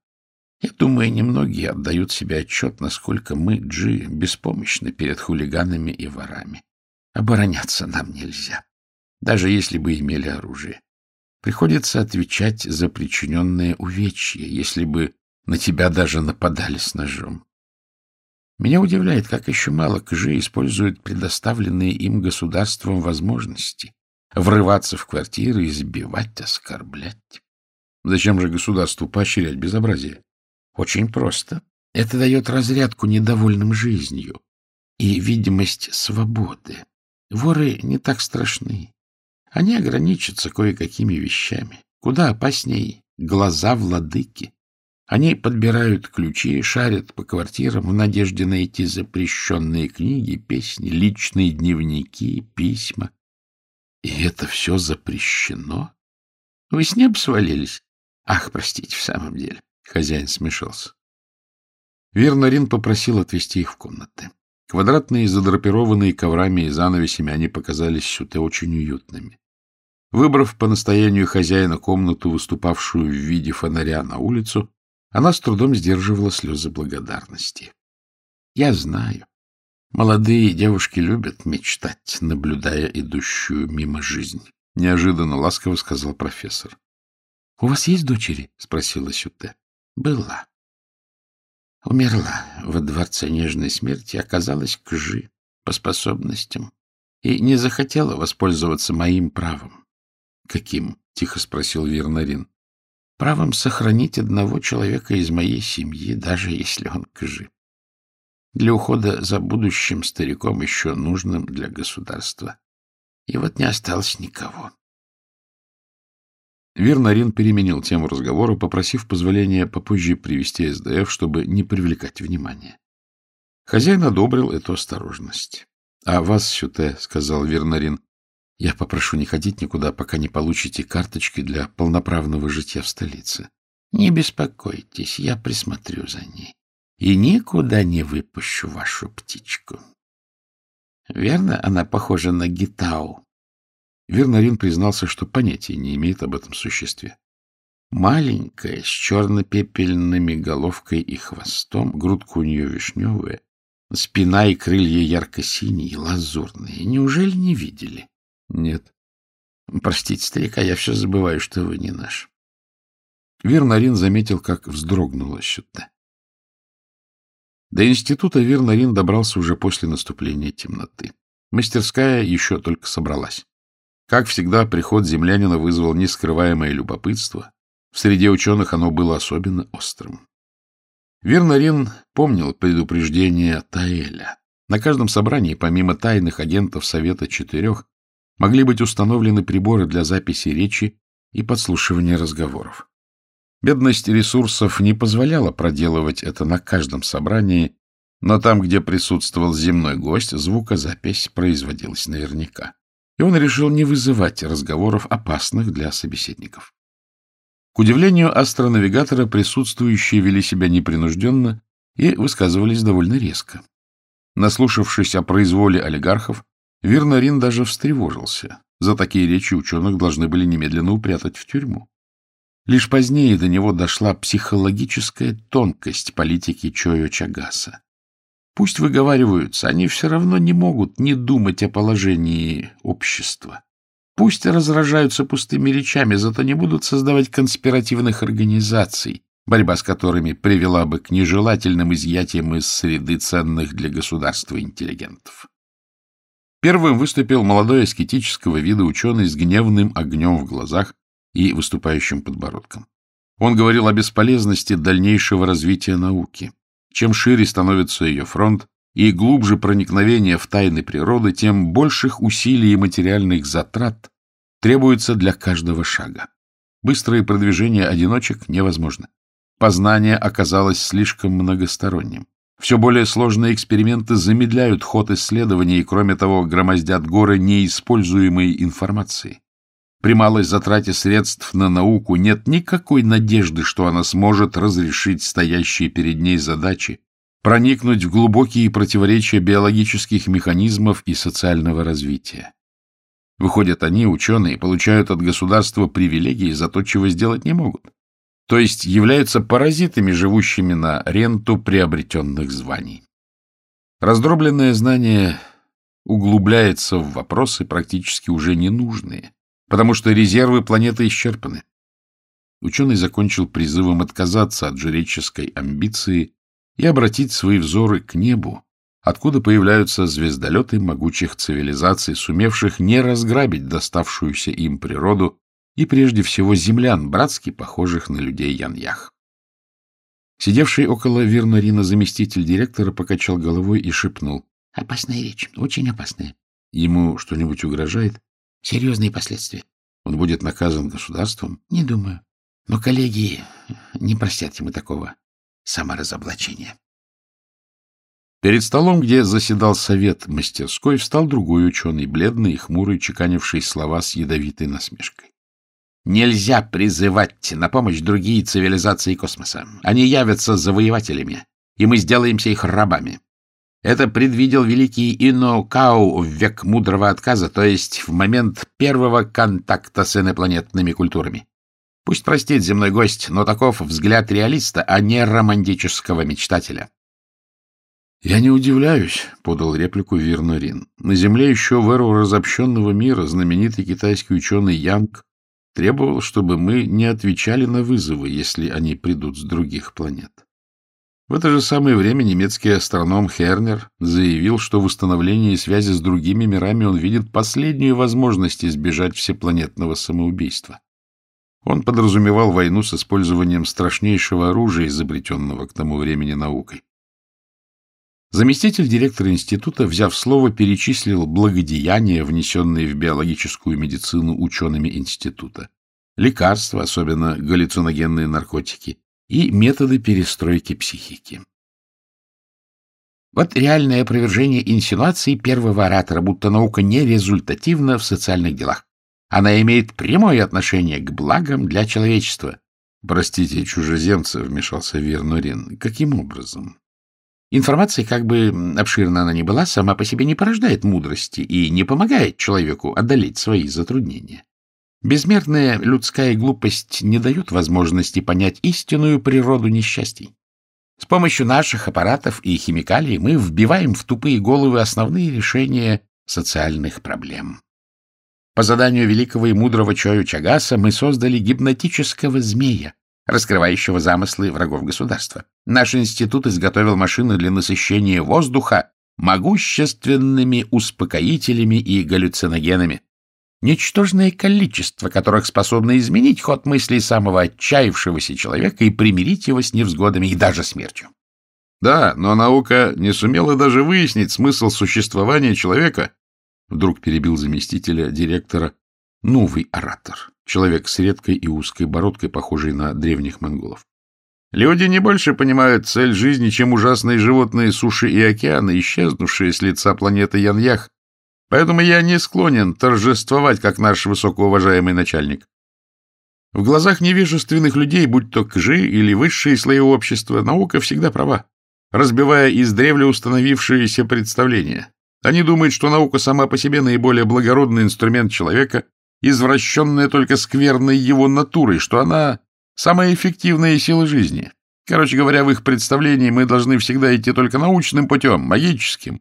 Я думаю, немногие отдают себе отчет, насколько мы, Джи, беспомощны перед хулиганами и ворами. Обороняться нам нельзя, даже если бы имели оружие. Приходится отвечать за причиненное увечье, если бы на тебя даже нападали с ножом. Меня удивляет, как еще мало КЖ используют предоставленные им государством возможности врываться в квартиры, избивать, оскорблять. Зачем же государству поощрять безобразие? Очень просто. Это дает разрядку недовольным жизнью и видимость свободы. Воры не так страшны. Они ограничатся кое-какими вещами. Куда опасней глаза владыки. Они подбирают ключи, шарят по квартирам в надежде найти запрещенные книги, песни, личные дневники, письма. И это все запрещено? Вы с неба свалились? Ах, простите, в самом деле. Хозяин смешался. Вернарин попросил отвезти их в комнаты. Квадратные, задрапированные коврами и занавесями, они показались Сюте очень уютными. Выбрав по настоянию хозяина комнату, выступавшую в виде фонаря на улицу, она с трудом сдерживала слезы благодарности. — Я знаю. Молодые девушки любят мечтать, наблюдая идущую мимо жизнь. — неожиданно ласково сказал профессор. — У вас есть дочери? — спросила Сюте. — Была. Умерла во дворце нежной смерти, оказалась кжи по способностям и не захотела воспользоваться моим правом. — Каким? — тихо спросил Вернарин. — Правом сохранить одного человека из моей семьи, даже если он кжи. Для ухода за будущим стариком, еще нужным для государства. И вот не осталось никого. Вернарин переменил тему разговора, попросив позволения попозже привести СДФ, чтобы не привлекать внимания. Хозяин одобрил эту осторожность. — А вас, Сюте, — сказал Вернарин, — я попрошу не ходить никуда, пока не получите карточки для полноправного житья в столице. Не беспокойтесь, я присмотрю за ней и никуда не выпущу вашу птичку. Верно, она похожа на гитау. Вернарин признался, что понятия не имеет об этом существе. Маленькая, с черно-пепельными головкой и хвостом, грудка у нее вишневая, спина и крылья ярко-синие, лазурные. Неужели не видели? Нет. Простите, старика, я все забываю, что вы не наш. Вернарин заметил, как вздрогнула щута. До института Вернарин добрался уже после наступления темноты. Мастерская еще только собралась. Как всегда, приход землянина вызвал нескрываемое любопытство. В среде ученых оно было особенно острым. Вернарин помнил предупреждение Таэля. На каждом собрании, помимо тайных агентов Совета Четырех, могли быть установлены приборы для записи речи и подслушивания разговоров. Бедность ресурсов не позволяла проделывать это на каждом собрании, но там, где присутствовал земной гость, звукозапись производилась наверняка. И он решил не вызывать разговоров, опасных для собеседников. К удивлению астронавигатора, присутствующие вели себя непринужденно и высказывались довольно резко. Наслушавшись о произволе олигархов, Вернарин даже встревожился. За такие речи ученых должны были немедленно упрятать в тюрьму. Лишь позднее до него дошла психологическая тонкость политики Чойо Чагаса. Пусть выговариваются, они все равно не могут не думать о положении общества. Пусть разражаются пустыми речами, зато не будут создавать конспиративных организаций, борьба с которыми привела бы к нежелательным изъятиям из среды ценных для государства интеллигентов. Первым выступил молодой аскетического вида ученый с гневным огнем в глазах, и выступающим подбородком. Он говорил о бесполезности дальнейшего развития науки. Чем шире становится ее фронт и глубже проникновение в тайны природы, тем больших усилий и материальных затрат требуется для каждого шага. Быстрое продвижение одиночек невозможно. Познание оказалось слишком многосторонним. Все более сложные эксперименты замедляют ход исследований и, кроме того, громоздят горы неиспользуемой информации. При малой затрате средств на науку нет никакой надежды, что она сможет разрешить стоящие перед ней задачи, проникнуть в глубокие противоречия биологических механизмов и социального развития. Выходят, они, ученые, получают от государства привилегии за то, чего сделать не могут. То есть являются паразитами, живущими на ренту приобретенных званий. Раздробленное знание углубляется в вопросы, практически уже ненужные, потому что резервы планеты исчерпаны. Ученый закончил призывом отказаться от жреческой амбиции и обратить свои взоры к небу, откуда появляются звездолеты могучих цивилизаций, сумевших не разграбить доставшуюся им природу и прежде всего землян, братски похожих на людей Яньях. Сидевший около Вернарина заместитель директора покачал головой и шепнул. — Опасная речь, очень опасная. Ему что-нибудь угрожает? Серьезные последствия. Он будет наказан государством? Не думаю. Но коллеги не простят ему такого саморазоблачения. Перед столом, где заседал совет мастерской, встал другой ученый, бледный и хмурый, чеканивший слова с ядовитой насмешкой. Нельзя призывать на помощь другие цивилизации космоса. Они явятся завоевателями и мы сделаемся их рабами. Это предвидел великий Инокау в век мудрого отказа, то есть в момент первого контакта с инопланетными культурами. Пусть простит земной гость, но таков взгляд реалиста, а не романтического мечтателя. — Я не удивляюсь, — подал реплику Вирнурин. На Земле еще в эру разобщенного мира знаменитый китайский ученый Янг требовал, чтобы мы не отвечали на вызовы, если они придут с других планет. В это же самое время немецкий астроном Хернер заявил, что в установлении связи с другими мирами он видит последнюю возможность избежать всепланетного самоубийства. Он подразумевал войну с использованием страшнейшего оружия, изобретенного к тому времени наукой. Заместитель директора института, взяв слово, перечислил благодеяния, внесенные в биологическую медицину учеными института, лекарства, особенно галлюциногенные наркотики, и методы перестройки психики. Вот реальное опровержение инсинуации первого оратора, будто наука не результативна в социальных делах. Она имеет прямое отношение к благам для человечества. — Простите, чужеземцы, — вмешался Вернурин. — Каким образом? Информация, как бы обширна она ни была, сама по себе не порождает мудрости и не помогает человеку одолеть свои затруднения. Безмерная людская глупость не дает возможности понять истинную природу несчастий. С помощью наших аппаратов и химикалий мы вбиваем в тупые головы основные решения социальных проблем. По заданию великого и мудрого Чою Чагаса мы создали гипнотического змея, раскрывающего замыслы врагов государства. Наш институт изготовил машины для насыщения воздуха могущественными успокоителями и галлюциногенами ничтожное количество которых способно изменить ход мыслей самого отчаявшегося человека и примирить его с невзгодами и даже смертью. Да, но наука не сумела даже выяснить смысл существования человека, вдруг перебил заместителя директора новый оратор, человек с редкой и узкой бородкой, похожий на древних монголов. Люди не больше понимают цель жизни, чем ужасные животные суши и океаны, исчезнувшие с лица планеты Яньях Поэтому я не склонен торжествовать, как наш высокоуважаемый начальник. В глазах невежественных людей, будь то кжи или высшие слои общества, наука всегда права, разбивая издревле установившиеся представления. Они думают, что наука сама по себе наиболее благородный инструмент человека, извращенная только скверной его натурой, что она самая эффективная сила жизни. Короче говоря, в их представлении мы должны всегда идти только научным путем, магическим,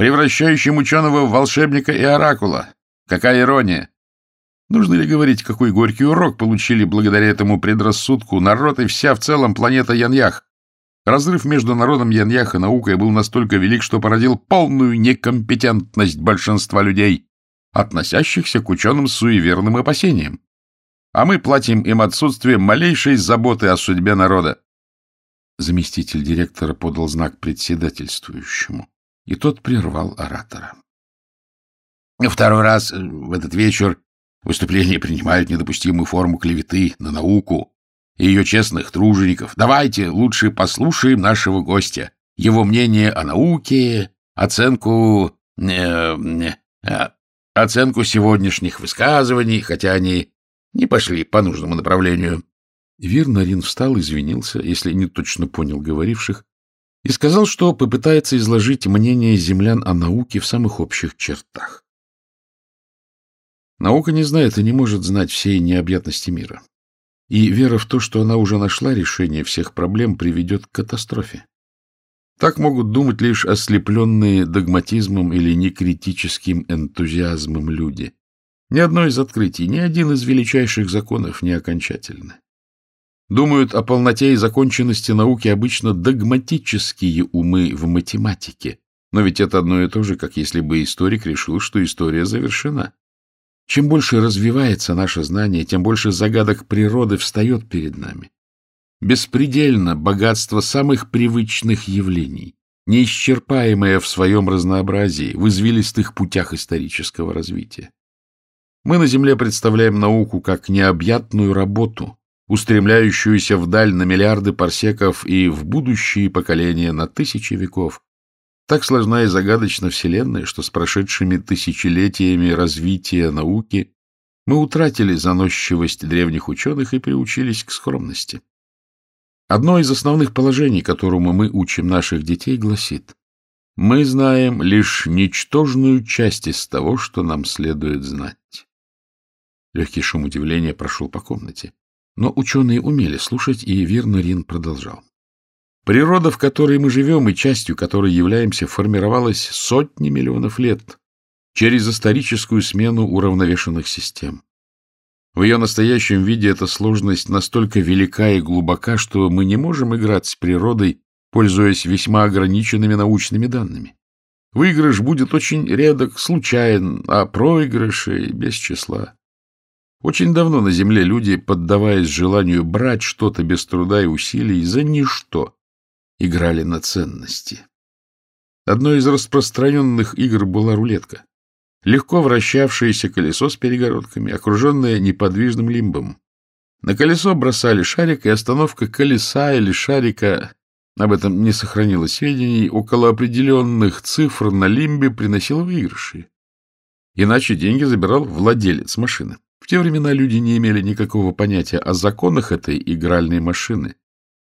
превращающим ученого в волшебника и оракула. Какая ирония! Нужно ли говорить, какой горький урок получили благодаря этому предрассудку народ и вся в целом планета Яньях? Разрыв между народом Яньях и наукой был настолько велик, что породил полную некомпетентность большинства людей, относящихся к ученым суеверным опасением. А мы платим им отсутствием малейшей заботы о судьбе народа. Заместитель директора подал знак председательствующему и тот прервал оратора. Второй раз э, в этот вечер выступления принимают недопустимую форму клеветы на науку и ее честных тружеников. Давайте лучше послушаем нашего гостя, его мнение о науке, оценку... Э, э, оценку сегодняшних высказываний, хотя они не пошли по нужному направлению. Вирнарин встал, извинился, если не точно понял говоривших, и сказал, что попытается изложить мнение землян о науке в самых общих чертах. Наука не знает и не может знать всей необъятности мира. И вера в то, что она уже нашла решение всех проблем, приведет к катастрофе. Так могут думать лишь ослепленные догматизмом или некритическим энтузиазмом люди. Ни одно из открытий, ни один из величайших законов не окончательны. Думают о полноте и законченности науки обычно догматические умы в математике. Но ведь это одно и то же, как если бы историк решил, что история завершена. Чем больше развивается наше знание, тем больше загадок природы встает перед нами. Беспредельно богатство самых привычных явлений, неисчерпаемое в своем разнообразии, в извилистых путях исторического развития. Мы на Земле представляем науку как необъятную работу, устремляющуюся вдаль на миллиарды парсеков и в будущие поколения на тысячи веков. Так сложна и загадочна Вселенная, что с прошедшими тысячелетиями развития науки мы утратили заносчивость древних ученых и приучились к скромности. Одно из основных положений, которому мы учим наших детей, гласит «Мы знаем лишь ничтожную часть из того, что нам следует знать». Легкий шум удивления прошел по комнате. Но ученые умели слушать, и Вирнарин продолжал. Природа, в которой мы живем и частью которой являемся, формировалась сотни миллионов лет через историческую смену уравновешенных систем. В ее настоящем виде эта сложность настолько велика и глубока, что мы не можем играть с природой, пользуясь весьма ограниченными научными данными. Выигрыш будет очень редок, случайен, а проигрыши без числа. Очень давно на Земле люди, поддаваясь желанию брать что-то без труда и усилий за ничто, играли на ценности. Одной из распространенных игр была рулетка. Легко вращавшееся колесо с перегородками, окруженное неподвижным лимбом. На колесо бросали шарик, и остановка колеса или шарика, об этом не сохранилось сведений, около определенных цифр на лимбе приносила выигрыши. Иначе деньги забирал владелец машины. В те времена люди не имели никакого понятия о законах этой игральной машины,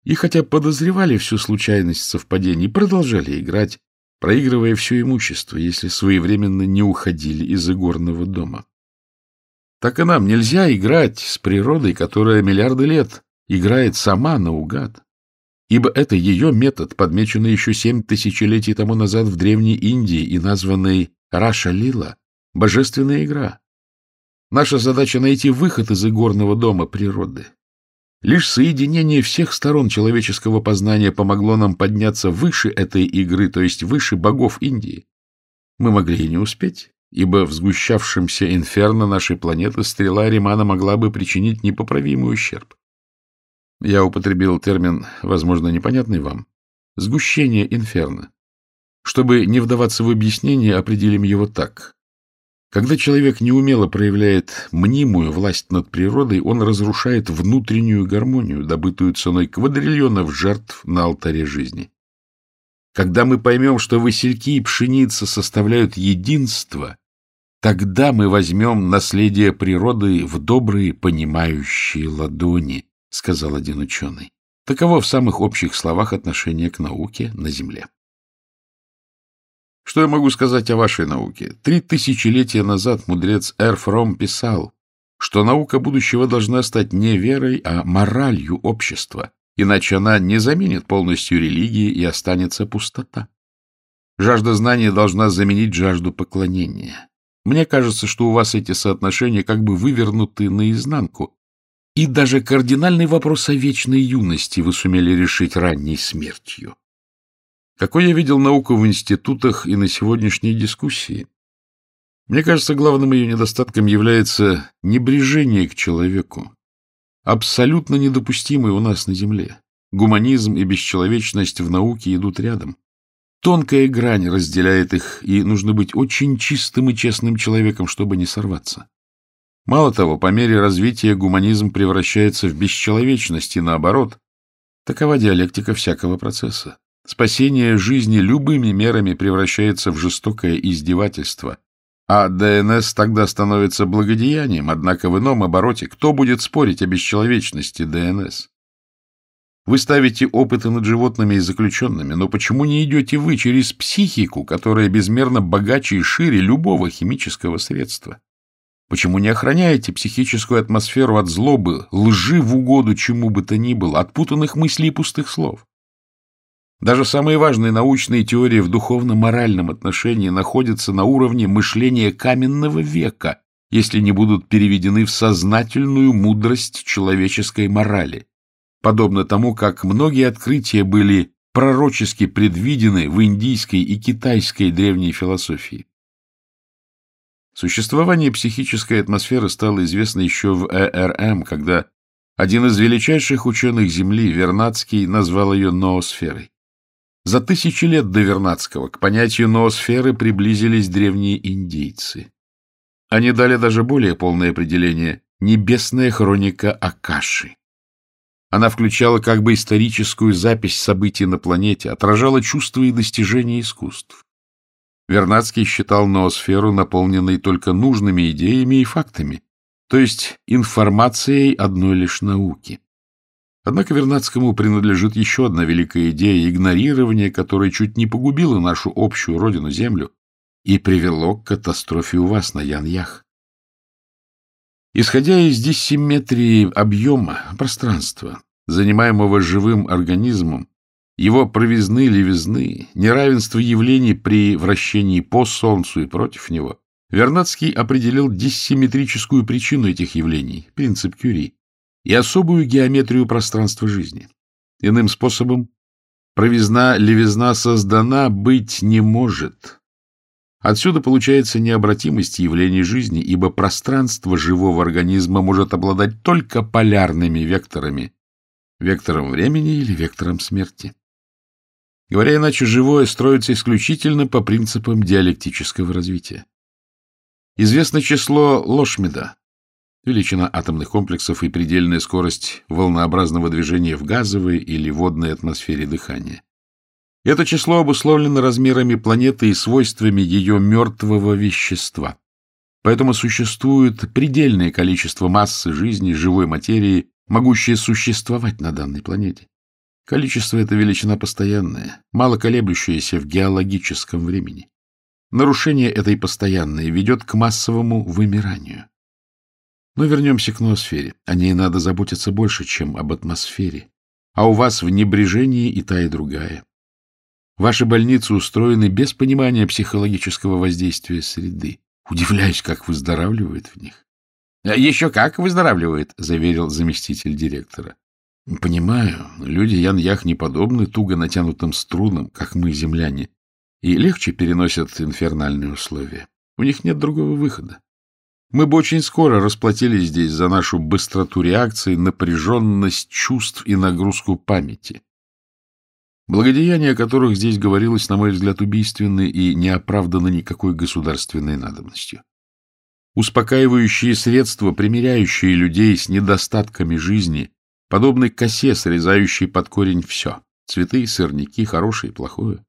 и хотя подозревали всю случайность совпадений, продолжали играть, проигрывая все имущество, если своевременно не уходили из игорного дома. Так и нам нельзя играть с природой, которая миллиарды лет играет сама наугад. Ибо это ее метод, подмеченный еще семь тысячелетий тому назад в Древней Индии и названный Раша Лила — божественная игра. Наша задача — найти выход из игорного дома природы, Лишь соединение всех сторон человеческого познания помогло нам подняться выше этой игры, то есть выше богов Индии. Мы могли и не успеть, ибо в сгущавшемся инферно нашей планеты стрела Римана могла бы причинить непоправимый ущерб. Я употребил термин, возможно, непонятный вам, сгущение инферно. Чтобы не вдаваться в объяснение, определим его так. Когда человек неумело проявляет мнимую власть над природой, он разрушает внутреннюю гармонию, добытую ценой квадриллионов жертв на алтаре жизни. Когда мы поймем, что васильки и пшеница составляют единство, тогда мы возьмем наследие природы в добрые понимающие ладони, сказал один ученый. Таково в самых общих словах отношение к науке на Земле. Что я могу сказать о вашей науке? Три тысячелетия назад мудрец Эрфром писал, что наука будущего должна стать не верой, а моралью общества, иначе она не заменит полностью религии и останется пустота. Жажда знания должна заменить жажду поклонения. Мне кажется, что у вас эти соотношения как бы вывернуты наизнанку, и даже кардинальный вопрос о вечной юности вы сумели решить ранней смертью. Какой я видел науку в институтах и на сегодняшней дискуссии? Мне кажется, главным ее недостатком является небрежение к человеку, абсолютно недопустимый у нас на Земле. Гуманизм и бесчеловечность в науке идут рядом. Тонкая грань разделяет их, и нужно быть очень чистым и честным человеком, чтобы не сорваться. Мало того, по мере развития гуманизм превращается в бесчеловечность, и наоборот, такова диалектика всякого процесса. Спасение жизни любыми мерами превращается в жестокое издевательство, а ДНС тогда становится благодеянием, однако в ином обороте кто будет спорить о бесчеловечности ДНС? Вы ставите опыты над животными и заключенными, но почему не идете вы через психику, которая безмерно богаче и шире любого химического средства? Почему не охраняете психическую атмосферу от злобы, лжи в угоду чему бы то ни было, от путанных мыслей и пустых слов? Даже самые важные научные теории в духовно-моральном отношении находятся на уровне мышления каменного века, если не будут переведены в сознательную мудрость человеческой морали, подобно тому, как многие открытия были пророчески предвидены в индийской и китайской древней философии. Существование психической атмосферы стало известно еще в ЭРМ, когда один из величайших ученых Земли, Вернадский, назвал ее ноосферой. За тысячи лет до Вернадского к понятию ноосферы приблизились древние индейцы. Они дали даже более полное определение «небесная хроника Акаши». Она включала как бы историческую запись событий на планете, отражала чувства и достижения искусств. Вернадский считал ноосферу наполненной только нужными идеями и фактами, то есть информацией одной лишь науки. Однако Вернадскому принадлежит еще одна великая идея игнорирования, которая чуть не погубила нашу общую родину-землю и привело к катастрофе у вас на Ян-Ях. Исходя из диссимметрии объема пространства, занимаемого живым организмом, его провизны, левизны, неравенство явлений при вращении по Солнцу и против него, Вернадский определил диссимметрическую причину этих явлений, принцип Кюри, и особую геометрию пространства жизни. Иным способом, провизна-левизна создана быть не может, Отсюда получается необратимость явлений жизни, ибо пространство живого организма может обладать только полярными векторами, вектором времени или вектором смерти. Говоря иначе, живое строится исключительно по принципам диалектического развития. Известно число Лошмеда, величина атомных комплексов и предельная скорость волнообразного движения в газовой или водной атмосфере дыхания. Это число обусловлено размерами планеты и свойствами ее мертвого вещества. Поэтому существует предельное количество массы жизни, живой материи, могущее существовать на данной планете. Количество — это величина постоянная, мало колеблющаяся в геологическом времени. Нарушение этой постоянной ведет к массовому вымиранию. Но вернемся к ноосфере. О ней надо заботиться больше, чем об атмосфере. А у вас в небрежении и та, и другая. Ваши больницы устроены без понимания психологического воздействия среды. Удивляюсь, как выздоравливает в них. — Еще как выздоравливает, — заверил заместитель директора. — Понимаю, люди Ян-Ях не подобны туго натянутым струнам, как мы, земляне, и легче переносят инфернальные условия. У них нет другого выхода. Мы бы очень скоро расплатились здесь за нашу быстроту реакции, напряженность чувств и нагрузку памяти. Благодеяния, о которых здесь говорилось, на мой взгляд, убийственны и не оправданы никакой государственной надобностью. Успокаивающие средства, примиряющие людей с недостатками жизни, подобны косе, срезающей под корень все — цветы, сырники, хорошее и плохое.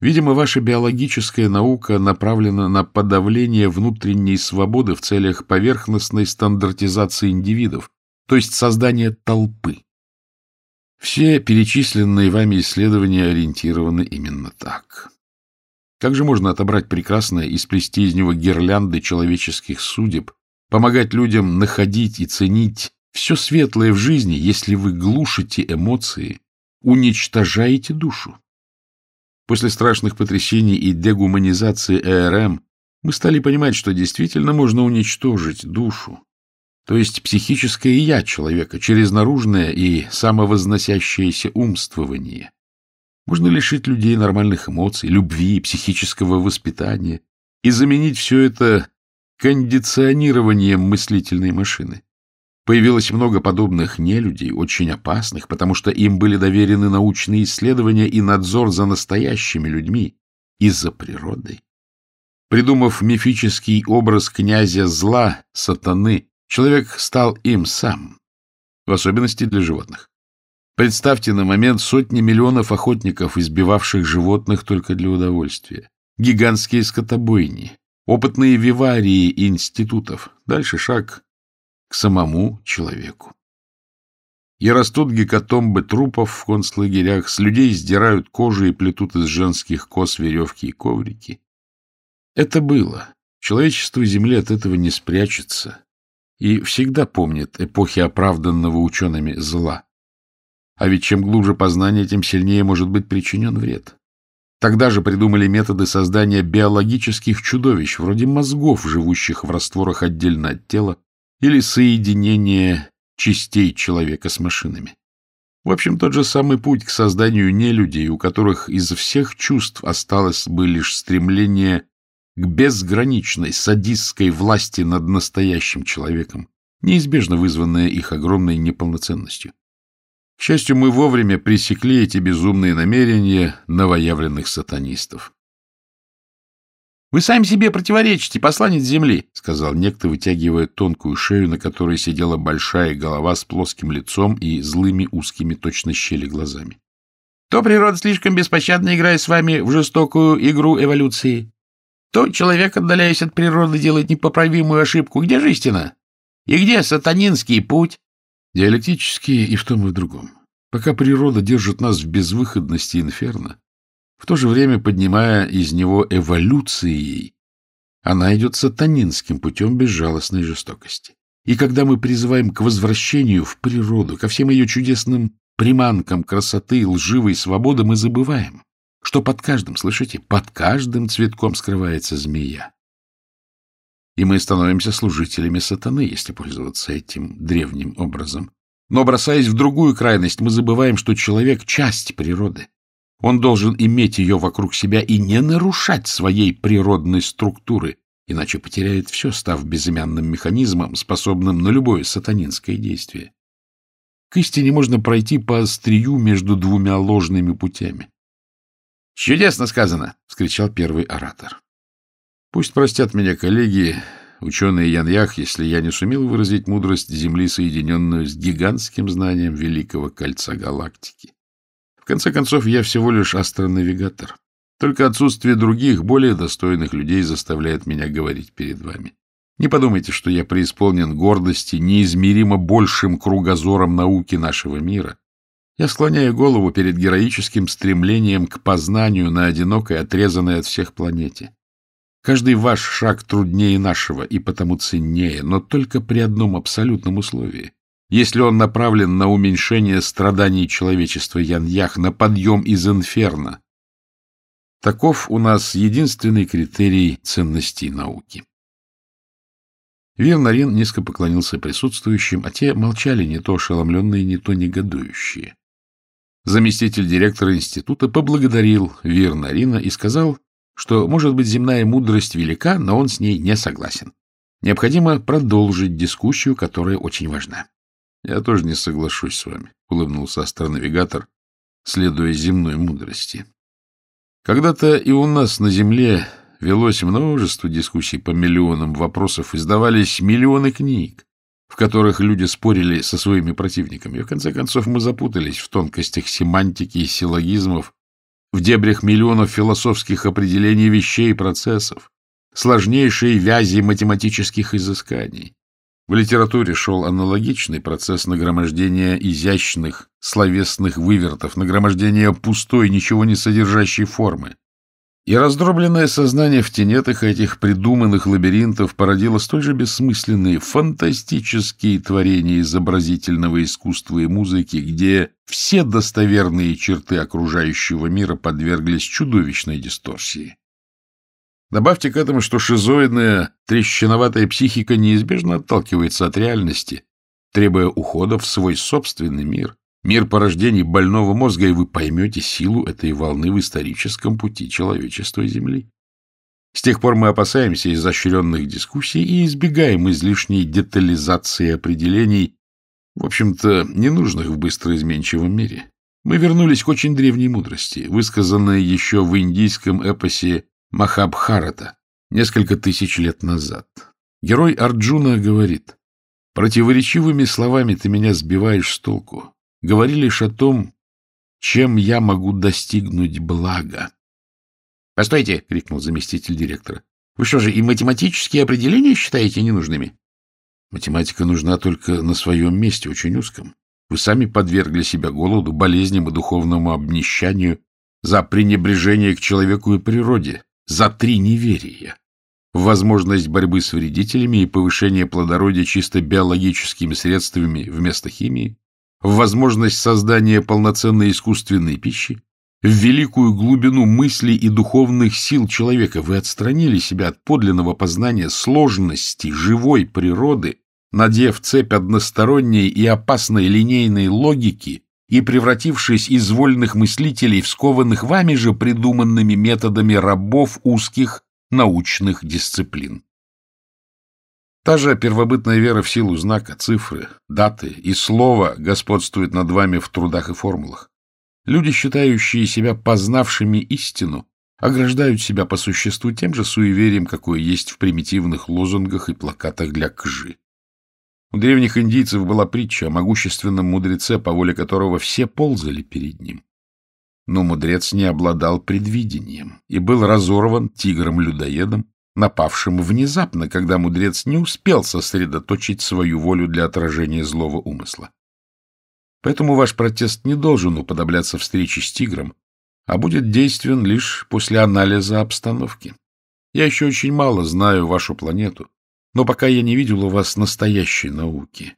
Видимо, ваша биологическая наука направлена на подавление внутренней свободы в целях поверхностной стандартизации индивидов, то есть создания толпы. Все перечисленные вами исследования ориентированы именно так. Как же можно отобрать прекрасное и сплести из него гирлянды человеческих судеб, помогать людям находить и ценить все светлое в жизни, если вы глушите эмоции, уничтожаете душу? После страшных потрясений и дегуманизации ЭРМ мы стали понимать, что действительно можно уничтожить душу, то есть психическое «я» человека через наружное и самовозносящееся умствование. Можно лишить людей нормальных эмоций, любви, психического воспитания и заменить все это кондиционированием мыслительной машины. Появилось много подобных нелюдей, очень опасных, потому что им были доверены научные исследования и надзор за настоящими людьми и за природой. Придумав мифический образ князя зла, сатаны, Человек стал им сам, в особенности для животных. Представьте на момент сотни миллионов охотников, избивавших животных только для удовольствия. Гигантские скотобойни, опытные виварии институтов. Дальше шаг к самому человеку. И растут гекатомбы трупов в концлагерях, с людей сдирают кожу и плетут из женских кос веревки и коврики. Это было. Человечество Земли от этого не спрячется и всегда помнит эпохи оправданного учеными зла. А ведь чем глубже познание, тем сильнее может быть причинен вред. Тогда же придумали методы создания биологических чудовищ, вроде мозгов, живущих в растворах отдельно от тела, или соединения частей человека с машинами. В общем, тот же самый путь к созданию нелюдей, у которых из всех чувств осталось бы лишь стремление к безграничной садистской власти над настоящим человеком, неизбежно вызванная их огромной неполноценностью. К счастью, мы вовремя пресекли эти безумные намерения новоявленных сатанистов. — Вы сами себе противоречите, посланец земли, — сказал некто, вытягивая тонкую шею, на которой сидела большая голова с плоским лицом и злыми узкими точно щели глазами. — То природа слишком беспощадно играет с вами в жестокую игру эволюции, то человек, отдаляясь от природы, делает непоправимую ошибку. Где же истина? И где сатанинский путь? Диалектически и в том, и в другом. Пока природа держит нас в безвыходности инферно, в то же время поднимая из него эволюцией, она идет сатанинским путем безжалостной жестокости. И когда мы призываем к возвращению в природу, ко всем ее чудесным приманкам красоты, лживой свободы, мы забываем, что под каждым, слышите, под каждым цветком скрывается змея. И мы становимся служителями сатаны, если пользоваться этим древним образом. Но, бросаясь в другую крайность, мы забываем, что человек — часть природы. Он должен иметь ее вокруг себя и не нарушать своей природной структуры, иначе потеряет все, став безымянным механизмом, способным на любое сатанинское действие. К истине можно пройти по острию между двумя ложными путями. «Чудесно сказано!» — вскричал первый оратор. «Пусть простят меня коллеги, ученые Яньях, если я не сумел выразить мудрость Земли, соединенную с гигантским знанием Великого Кольца Галактики. Конце концов, я всего лишь астронавигатор. Только отсутствие других, более достойных людей заставляет меня говорить перед вами. Не подумайте, что я преисполнен гордости неизмеримо большим кругозором науки нашего мира. Я склоняю голову перед героическим стремлением к познанию на одинокой, отрезанной от всех планете. Каждый ваш шаг труднее нашего и потому ценнее, но только при одном абсолютном условии. Если он направлен на уменьшение страданий человечества Яньях, на подъем из инферно. Таков у нас единственный критерий ценностей науки. Вернарин низко поклонился присутствующим, а те молчали не то ошеломленные, не то негодующие. Заместитель директора института поблагодарил Вернарина и сказал, что, может быть, земная мудрость велика, но он с ней не согласен. Необходимо продолжить дискуссию, которая очень важна. — Я тоже не соглашусь с вами, — улыбнулся астронавигатор, следуя земной мудрости. Когда-то и у нас на Земле велось множество дискуссий по миллионам вопросов, издавались миллионы книг, в которых люди спорили со своими противниками. И в конце концов мы запутались в тонкостях семантики и силлогизмов, в дебрях миллионов философских определений вещей и процессов, сложнейшей вязи математических изысканий. В литературе шел аналогичный процесс нагромождения изящных словесных вывертов, нагромождения пустой, ничего не содержащей формы. И раздробленное сознание в тенетах этих придуманных лабиринтов породило столь же бессмысленные, фантастические творения изобразительного искусства и музыки, где все достоверные черты окружающего мира подверглись чудовищной дисторсии. Добавьте к этому, что шизоидная, трещиноватая психика неизбежно отталкивается от реальности, требуя ухода в свой собственный мир, мир порождений больного мозга, и вы поймете силу этой волны в историческом пути человечества и Земли. С тех пор мы опасаемся изощренных дискуссий и избегаем излишней детализации определений, в общем-то, ненужных в быстро изменчивом мире. Мы вернулись к очень древней мудрости, высказанной еще в индийском эпосе Махабхарата несколько тысяч лет назад. Герой Арджуна говорит, «Противоречивыми словами ты меня сбиваешь с толку. Говори лишь о том, чем я могу достигнуть блага». «Постойте!» — крикнул заместитель директора. «Вы что же, и математические определения считаете ненужными?» «Математика нужна только на своем месте, очень узком. Вы сами подвергли себя голоду, болезням и духовному обнищанию за пренебрежение к человеку и природе, за три неверия. Возможность борьбы с вредителями и повышение плодородия чисто биологическими средствами вместо химии, возможность создания полноценной искусственной пищи, в великую глубину мыслей и духовных сил человека вы отстранили себя от подлинного познания сложности живой природы, надев цепь односторонней и опасной линейной логики и превратившись из вольных мыслителей в скованных вами же придуманными методами рабов узких научных дисциплин. Та же первобытная вера в силу знака, цифры, даты и слова господствует над вами в трудах и формулах. Люди, считающие себя познавшими истину, ограждают себя по существу тем же суеверием, какое есть в примитивных лозунгах и плакатах для кжи. У древних индийцев была притча о могущественном мудреце, по воле которого все ползали перед ним. Но мудрец не обладал предвидением и был разорван тигром-людоедом, напавшим внезапно, когда мудрец не успел сосредоточить свою волю для отражения злого умысла. Поэтому ваш протест не должен уподобляться встрече с тигром, а будет действен лишь после анализа обстановки. Я еще очень мало знаю вашу планету, но пока я не видел у вас настоящей науки.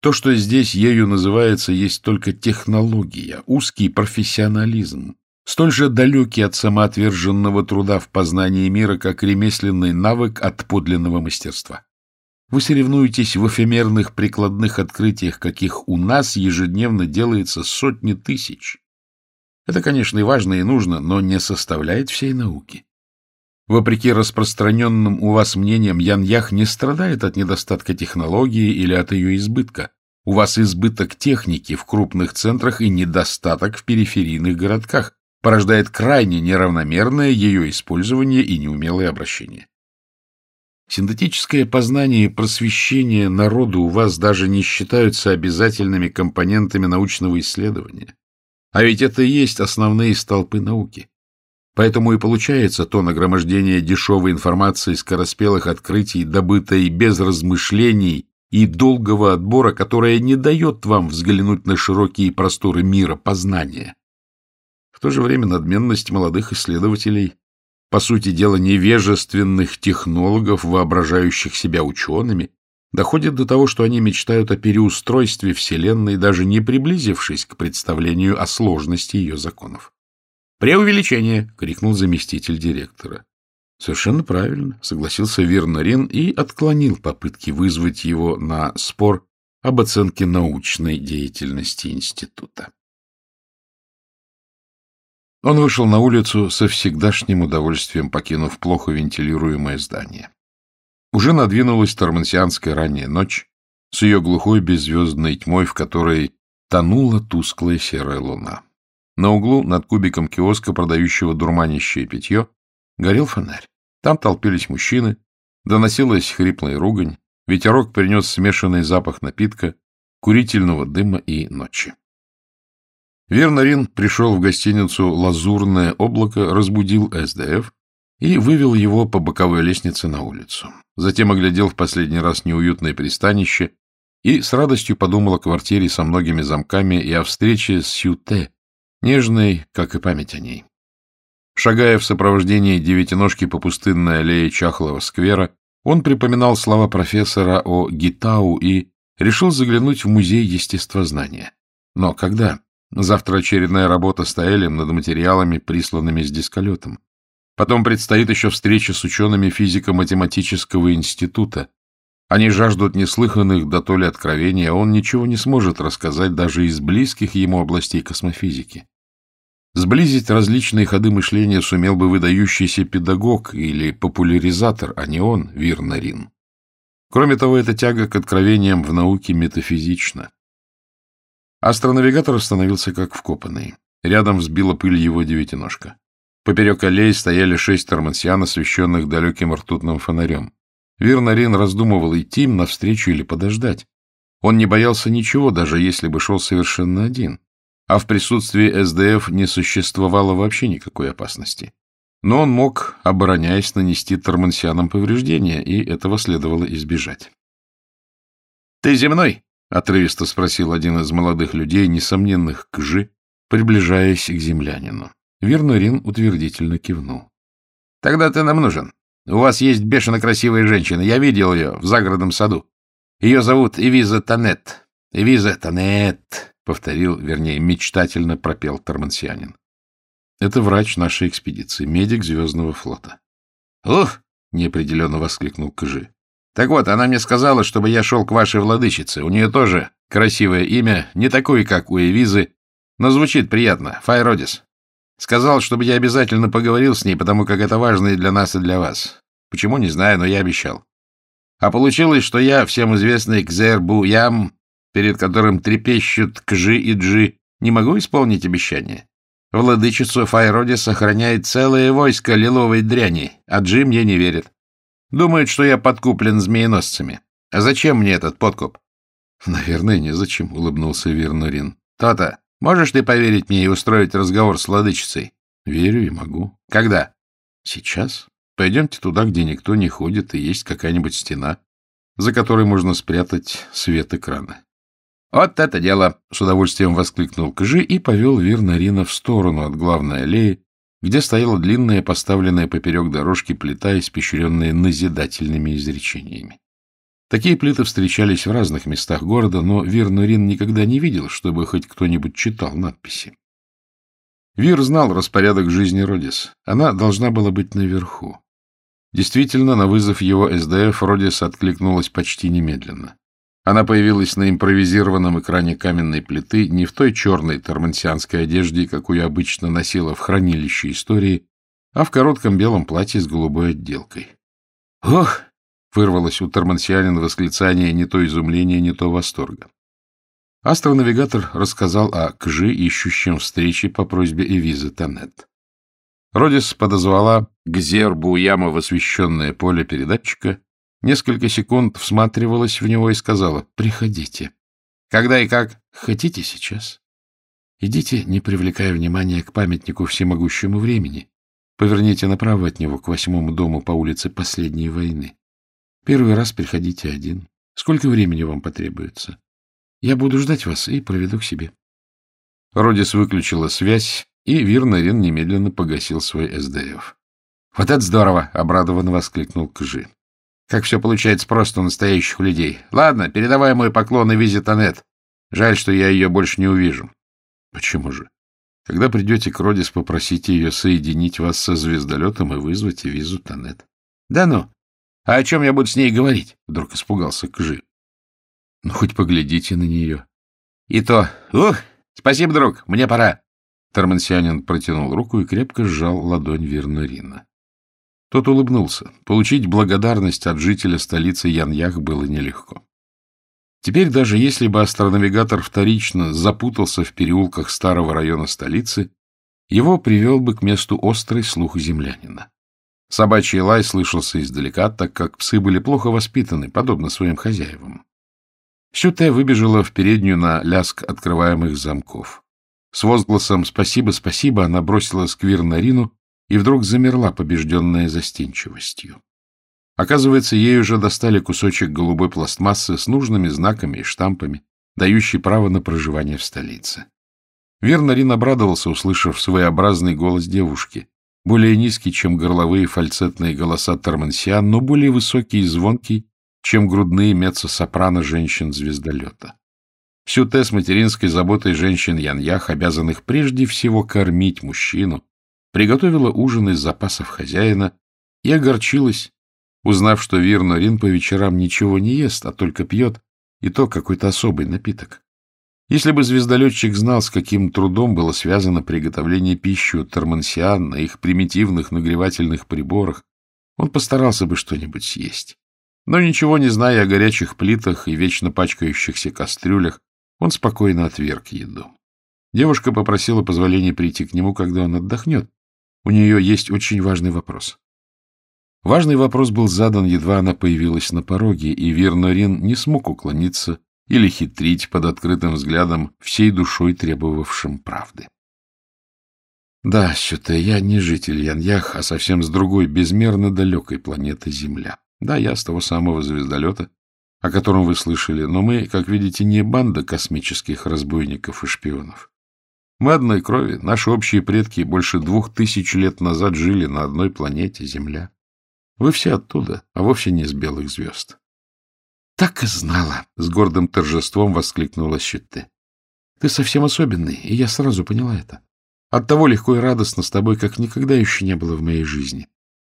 То, что здесь ею называется, есть только технология, узкий профессионализм, столь же далекий от самоотверженного труда в познании мира, как ремесленный навык от подлинного мастерства. Вы соревнуетесь в эфемерных прикладных открытиях, каких у нас ежедневно делается сотни тысяч. Это, конечно, и важно, и нужно, но не составляет всей науки. Вопреки распространенным у вас мнениям, Ян-Ях не страдает от недостатка технологии или от ее избытка. У вас избыток техники в крупных центрах и недостаток в периферийных городках, порождает крайне неравномерное ее использование и неумелое обращение. Синтетическое познание и просвещение народу у вас даже не считаются обязательными компонентами научного исследования. А ведь это и есть основные столпы науки. Поэтому и получается то нагромождение дешевой информации, скороспелых открытий, добытой без размышлений и долгого отбора, которое не дает вам взглянуть на широкие просторы мира познания. В то же время надменность молодых исследователей, по сути дела невежественных технологов, воображающих себя учеными, доходит до того, что они мечтают о переустройстве Вселенной, даже не приблизившись к представлению о сложности ее законов. «Преувеличение!» — крикнул заместитель директора. «Совершенно правильно», — согласился Вернарин и отклонил попытки вызвать его на спор об оценке научной деятельности института. Он вышел на улицу со всегдашним удовольствием, покинув плохо вентилируемое здание. Уже надвинулась тормансианская ранняя ночь с ее глухой беззвездной тьмой, в которой тонула тусклая серая луна. На углу, над кубиком киоска, продающего дурманящее питье, горел фонарь. Там толпились мужчины, доносилась хриплая ругань, ветерок принес смешанный запах напитка, курительного дыма и ночи. Вернарин пришел в гостиницу «Лазурное облако», разбудил СДФ и вывел его по боковой лестнице на улицу. Затем оглядел в последний раз неуютное пристанище и с радостью подумал о квартире со многими замками и о встрече с Сюте, нежной, как и память о ней. Шагая в сопровождении девятиножки по пустынной аллее Чахлого сквера, он припоминал слова профессора о Гитау и решил заглянуть в музей естествознания. Но когда? Завтра очередная работа с Таэлем над материалами, присланными с дисколетом. Потом предстоит еще встреча с учеными физико-математического института. Они жаждут неслыханных до то ли откровений, а он ничего не сможет рассказать даже из близких ему областей космофизики. Сблизить различные ходы мышления сумел бы выдающийся педагог или популяризатор, а не он, Вирнарин. Кроме того, эта тяга к откровениям в науке метафизична. Астронавигатор остановился как вкопанный. Рядом взбила пыль его девятиножка. Поперек аллеи стояли шесть тормансиан, освещенных далеким ртутным фонарем. Вирнарин раздумывал, идти им навстречу или подождать. Он не боялся ничего, даже если бы шел совершенно один. А в присутствии СДФ не существовало вообще никакой опасности. Но он мог, обороняясь, нанести тормансианам повреждения, и этого следовало избежать. — Ты земной? — отрывисто спросил один из молодых людей, несомненных кжи, приближаясь к землянину. Вернурин утвердительно кивнул. — Тогда ты нам нужен. У вас есть бешено красивая женщина. Я видел ее в загородном саду. Ее зовут Эвиза Танет. Эвиза Танет, — повторил, вернее, мечтательно пропел Тормансианин. Это врач нашей экспедиции, медик Звездного флота. — Ух! — неопределенно воскликнул Кыжи. Так вот, она мне сказала, чтобы я шел к вашей владычице. У нее тоже красивое имя, не такое, как у Эвизы, но звучит приятно. Файродис. Сказал, чтобы я обязательно поговорил с ней, потому как это важно и для нас, и для вас. Почему, не знаю, но я обещал. А получилось, что я, всем известный Кзербу Ям, перед которым трепещут Кжи и Джи, не могу исполнить обещание. Владычицу Файродис сохраняет целое войско лиловой дряни, а Джи мне не верит. Думают, что я подкуплен змееносцами. А зачем мне этот подкуп? — Наверное, незачем, — улыбнулся Вернурин. — То-то. Можешь ты поверить мне и устроить разговор с владычицей? — Верю и могу. — Когда? — Сейчас. Пойдемте туда, где никто не ходит, и есть какая-нибудь стена, за которой можно спрятать свет экрана. Вот это дело! — с удовольствием воскликнул Кжи и повел Вирнарина в сторону от главной аллеи, где стояла длинная, поставленная поперек дорожки плита, испещренная назидательными изречениями. Такие плиты встречались в разных местах города, но Вирнурин никогда не видел, чтобы хоть кто-нибудь читал надписи. Вир знал распорядок жизни Родис. Она должна была быть наверху. Действительно, на вызов его СДФ Родис откликнулась почти немедленно. Она появилась на импровизированном экране каменной плиты не в той черной тормансианской одежде, какую обычно носила в хранилище истории, а в коротком белом платье с голубой отделкой. «Ох!» — вырвалось у тормансианина восклицание не то изумления, не то восторга. Астронавигатор рассказал о Кжи, ищущем встречи по просьбе Эвизы Танет. Родис подозвала Гзербу яма в освещенное поле передатчика Несколько секунд всматривалась в него и сказала «Приходите». «Когда и как?» «Хотите сейчас?» «Идите, не привлекая внимания к памятнику всемогущему времени. Поверните направо от него, к восьмому дому по улице Последней войны. Первый раз приходите один. Сколько времени вам потребуется? Я буду ждать вас и проведу к себе». Родис выключила связь, и Вирнарин немедленно погасил свой СДФ. «Вот это здорово!» — обрадованно воскликнул Кжи. Как все получается просто у настоящих людей. Ладно, передавай мой поклон и визит Анет. Жаль, что я ее больше не увижу. Почему же? Когда придете к Родис, попросите ее соединить вас со звездолетом и вызвать визу Танет. Да ну? А о чем я буду с ней говорить? Вдруг испугался Кжи. Ну, хоть поглядите на нее. И то. Ух, спасибо, друг, мне пора. Тормансианин протянул руку и крепко сжал ладонь Вернурина. Тот улыбнулся. Получить благодарность от жителя столицы Яньях было нелегко. Теперь даже если бы астронавигатор вторично запутался в переулках старого района столицы, его привел бы к месту острый слух землянина. Собачий лай слышался издалека, так как псы были плохо воспитаны, подобно своим хозяевам. Сюте выбежала в переднюю на ляск открываемых замков. С возгласом «Спасибо, спасибо!» она бросила сквир на Рину и вдруг замерла, побежденная застенчивостью. Оказывается, ей уже достали кусочек голубой пластмассы с нужными знаками и штампами, дающий право на проживание в столице. Вернарин обрадовался, услышав своеобразный голос девушки, более низкий, чем горловые фальцетные голоса Тормансиан, но более высокий и звонкий, чем грудные меццо-сопрано женщин-звездолета. Всю с материнской заботой женщин Яньях, обязанных прежде всего кормить мужчину, приготовила ужин из запасов хозяина и огорчилась, узнав, что Вирнорин по вечерам ничего не ест, а только пьет, и то какой-то особый напиток. Если бы звездолетчик знал, с каким трудом было связано приготовление пищи у тормансиан на их примитивных нагревательных приборах, он постарался бы что-нибудь съесть. Но ничего не зная о горячих плитах и вечно пачкающихся кастрюлях, он спокойно отверг еду. Девушка попросила позволения прийти к нему, когда он отдохнет, у нее есть очень важный вопрос. Важный вопрос был задан, едва она появилась на пороге, и Вернорин не смог уклониться или хитрить под открытым взглядом, всей душой требовавшим правды. Да, Сюте, я не житель Яньях, а совсем с другой, безмерно далекой планеты Земля. Да, я с того самого звездолета, о котором вы слышали, но мы, как видите, не банда космических разбойников и шпионов. Мы одной крови, наши общие предки больше двух тысяч лет назад жили на одной планете Земля. Вы все оттуда, а вовсе не из белых звезд. — Так и знала! — с гордым торжеством воскликнула Щитте. — Ты совсем особенный, и я сразу поняла это. Оттого легко и радостно с тобой, как никогда еще не было в моей жизни.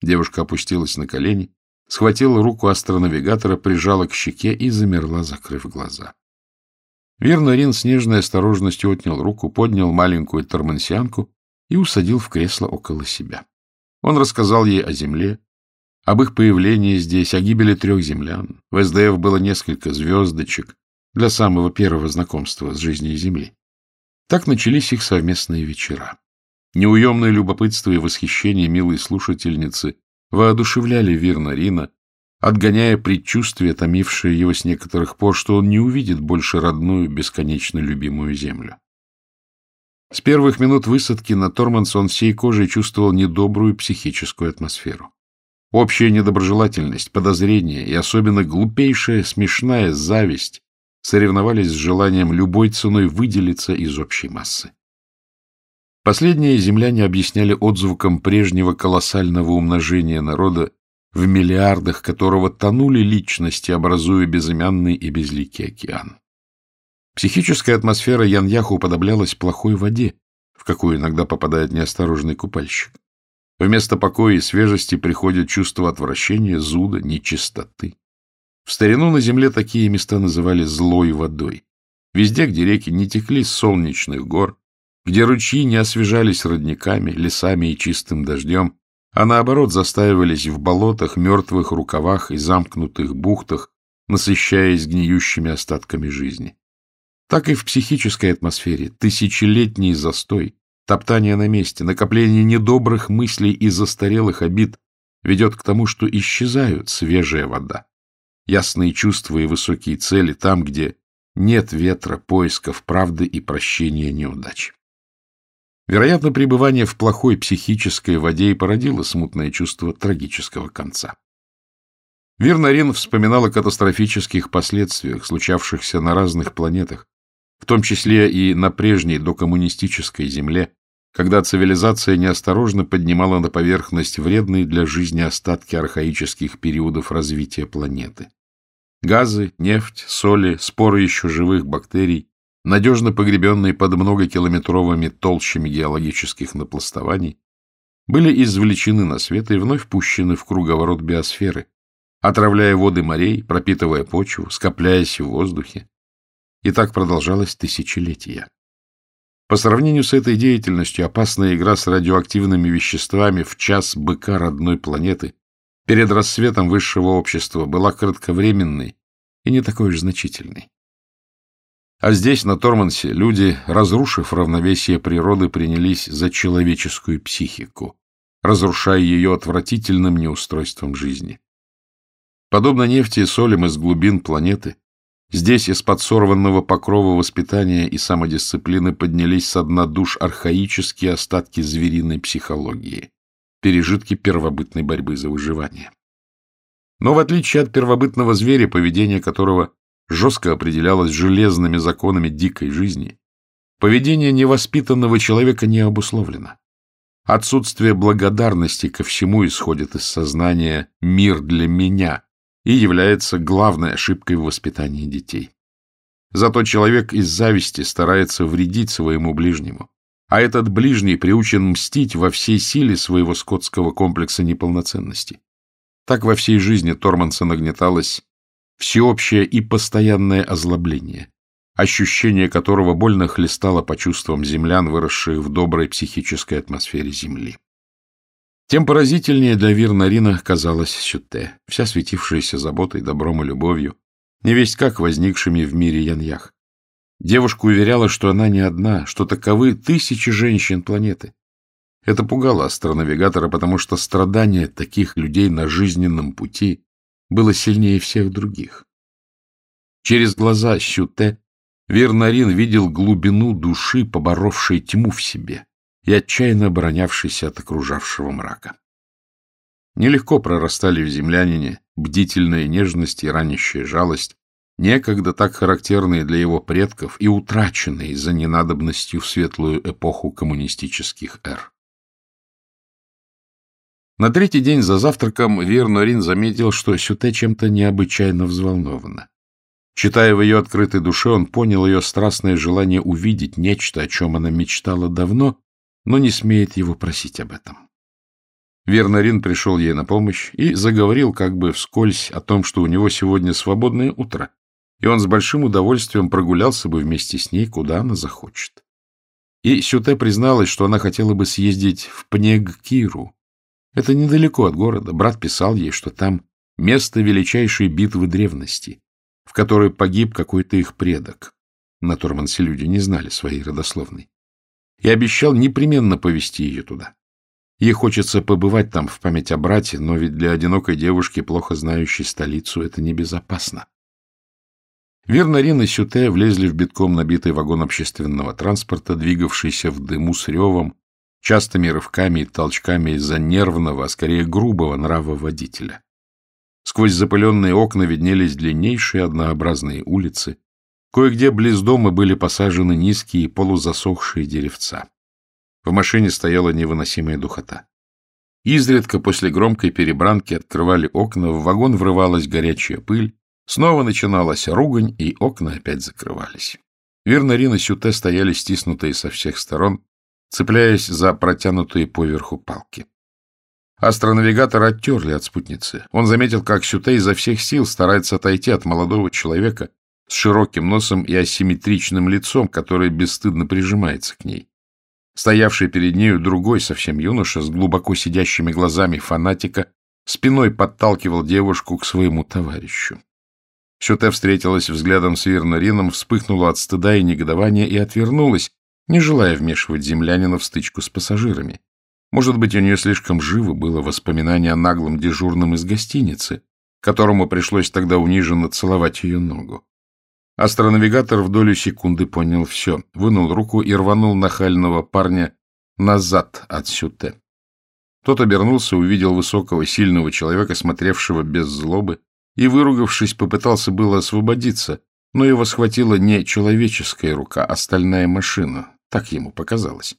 Девушка опустилась на колени, схватила руку астронавигатора, прижала к щеке и замерла, закрыв глаза. Верно, Рин с нежной осторожностью отнял руку, поднял маленькую тормансианку и усадил в кресло около себя. Он рассказал ей о земле, об их появлении здесь, о гибели трех землян. В СДФ было несколько звездочек для самого первого знакомства с жизнью Земли. Так начались их совместные вечера. Неуемное любопытство и восхищение милой слушательницы воодушевляли Вирна Рина, отгоняя предчувствие, томившее его с некоторых пор, что он не увидит больше родную, бесконечно любимую землю. С первых минут высадки на Торманс он всей кожей чувствовал недобрую психическую атмосферу. Общая недоброжелательность, подозрение и особенно глупейшая, смешная зависть соревновались с желанием любой ценой выделиться из общей массы. Последние земляне объясняли отзвуком прежнего колоссального умножения народа, в миллиардах которого тонули личности, образуя безымянный и безликий океан. Психическая атмосфера Яньяху уподоблялась плохой воде, в какую иногда попадает неосторожный купальщик. Вместо покоя и свежести приходит чувство отвращения, зуда, нечистоты. В старину на земле такие места называли злой водой. Везде, где реки не текли с солнечных гор, где ручьи не освежались родниками, лесами и чистым дождем, а наоборот застаивались в болотах, мертвых рукавах и замкнутых бухтах, насыщаясь гниющими остатками жизни. Так и в психической атмосфере тысячелетний застой, топтание на месте, накопление недобрых мыслей и застарелых обид ведет к тому, что исчезают свежая вода, ясные чувства и высокие цели там, где нет ветра поисков правды и прощения неудач. Вероятно, пребывание в плохой психической воде и породило смутное чувство трагического конца. Вирнарин вспоминал о катастрофических последствиях, случавшихся на разных планетах, в том числе и на прежней докоммунистической земле, когда цивилизация неосторожно поднимала на поверхность вредные для жизни остатки архаических периодов развития планеты. Газы, нефть, соли, споры еще живых бактерий, надежно погребенные под многокилометровыми толщами геологических напластований, были извлечены на свет и вновь пущены в круговорот биосферы, отравляя воды морей, пропитывая почву, скопляясь в воздухе, и так продолжалось тысячелетия. По сравнению с этой деятельностью опасная игра с радиоактивными веществами в час быка родной планеты перед рассветом высшего общества была кратковременной и не такой уж значительной. А здесь, на Тормансе, люди, разрушив равновесие природы, принялись за человеческую психику, разрушая ее отвратительным неустройством жизни. Подобно нефти и солям из глубин планеты, Здесь из-под сорванного покрова воспитания и самодисциплины поднялись со дна душ архаические остатки звериной психологии, пережитки первобытной борьбы за выживание. Но в отличие от первобытного зверя, поведение которого жестко определялось железными законами дикой жизни, поведение невоспитанного человека не обусловлено. Отсутствие благодарности ко всему исходит из сознания «мир для меня», и является главной ошибкой в воспитании детей. Зато человек из зависти старается вредить своему ближнему, а этот ближний приучен мстить во всей силе своего скотского комплекса неполноценности. Так во всей жизни Торманса нагнеталось всеобщее и постоянное озлобление, ощущение которого больно хлестало по чувствам землян, выросших в доброй психической атмосфере Земли. Тем поразительнее для Вирнарина казалась Сюте, вся светившаяся заботой, добром и любовью, невесть как возникшими в мире Яньях. Девушка уверяла, что она не одна, что таковы тысячи женщин планеты. Это пугало астронавигатора, потому что страдание таких людей на жизненном пути было сильнее всех других. Через глаза Сюте Вирнарин видел глубину души, поборовшей тьму в себе и отчаянно оборонявшийся от окружавшего мрака. Нелегко прорастали в землянине бдительная нежность и ранящая жалость, некогда так характерные для его предков и утраченные за ненадобностью в светлую эпоху коммунистических эр. На третий день за завтраком Вернорин заметил, что Сюте чем-то необычайно взволнована. Читая в ее открытой душе, он понял ее страстное желание увидеть нечто, о чем она мечтала давно но не смеет его просить об этом. Вернарин пришел ей на помощь и заговорил как бы вскользь о том, что у него сегодня свободное утро, и он с большим удовольствием прогулялся бы вместе с ней, куда она захочет. И Сюте призналась, что она хотела бы съездить в Пнегкиру. Это недалеко от города. Брат писал ей, что там место величайшей битвы древности, в которой погиб какой-то их предок. На Тормансе люди не знали своей родословной и обещал непременно повести ее туда. Ей хочется побывать там в память о брате, но ведь для одинокой девушки, плохо знающей столицу, это небезопасно. Вернарин и Сюте влезли в битком набитый вагон общественного транспорта, двигавшийся в дыму с ревом, частыми рывками и толчками из-за нервного, а скорее грубого нрава водителя. Сквозь запыленные окна виднелись длиннейшие однообразные улицы, Кое-где близ дома были посажены низкие полузасохшие деревца. В машине стояла невыносимая духота. Изредка после громкой перебранки открывали окна, в вагон врывалась горячая пыль, снова начиналась ругань, и окна опять закрывались. Вернарин и Сюте стояли стиснутые со всех сторон, цепляясь за протянутые поверху палки. Астронавигатор оттерли от спутницы. Он заметил, как Сюте изо всех сил старается отойти от молодого человека с широким носом и асимметричным лицом, который бесстыдно прижимается к ней. Стоявший перед нею другой совсем юноша с глубоко сидящими глазами фанатика спиной подталкивал девушку к своему товарищу. Сюте встретилась взглядом с Вирнарином, вспыхнула от стыда и негодования и отвернулась, не желая вмешивать землянина в стычку с пассажирами. Может быть, у нее слишком живо было воспоминание о наглом дежурном из гостиницы, которому пришлось тогда униженно целовать ее ногу. Астронавигатор в долю секунды понял все, вынул руку и рванул нахального парня назад от Сюте. Тот обернулся, увидел высокого, сильного человека, смотревшего без злобы, и, выругавшись, попытался было освободиться, но его схватила не человеческая рука, а стальная машина. Так ему показалось.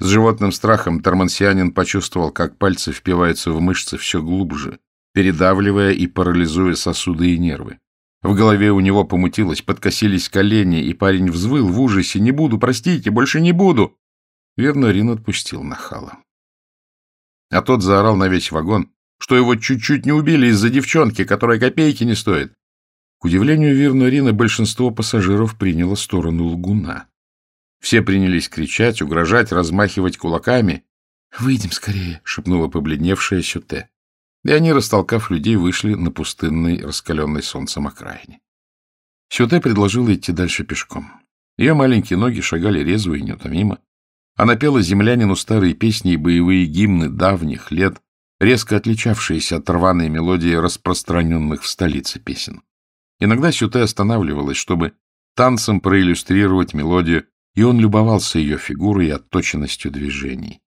С животным страхом тормансианин почувствовал, как пальцы впиваются в мышцы все глубже, передавливая и парализуя сосуды и нервы. В голове у него помутилось, подкосились колени, и парень взвыл в ужасе. «Не буду, простите, больше не буду!» Верно, Рин отпустил нахала. А тот заорал на весь вагон, что его чуть-чуть не убили из-за девчонки, которая копейки не стоит. К удивлению Вирну Рина, большинство пассажиров приняло сторону лгуна. Все принялись кричать, угрожать, размахивать кулаками. «Выйдем скорее», — шепнула побледневшая Сюте и они, растолкав людей, вышли на пустынный, раскаленный солнцем окраине. Сюте предложила идти дальше пешком. Ее маленькие ноги шагали резво и неутомимо. Она пела землянину старые песни и боевые гимны давних лет, резко отличавшиеся от рваной мелодии распространенных в столице песен. Иногда Сюте останавливалась, чтобы танцем проиллюстрировать мелодию, и он любовался ее фигурой и отточенностью движений.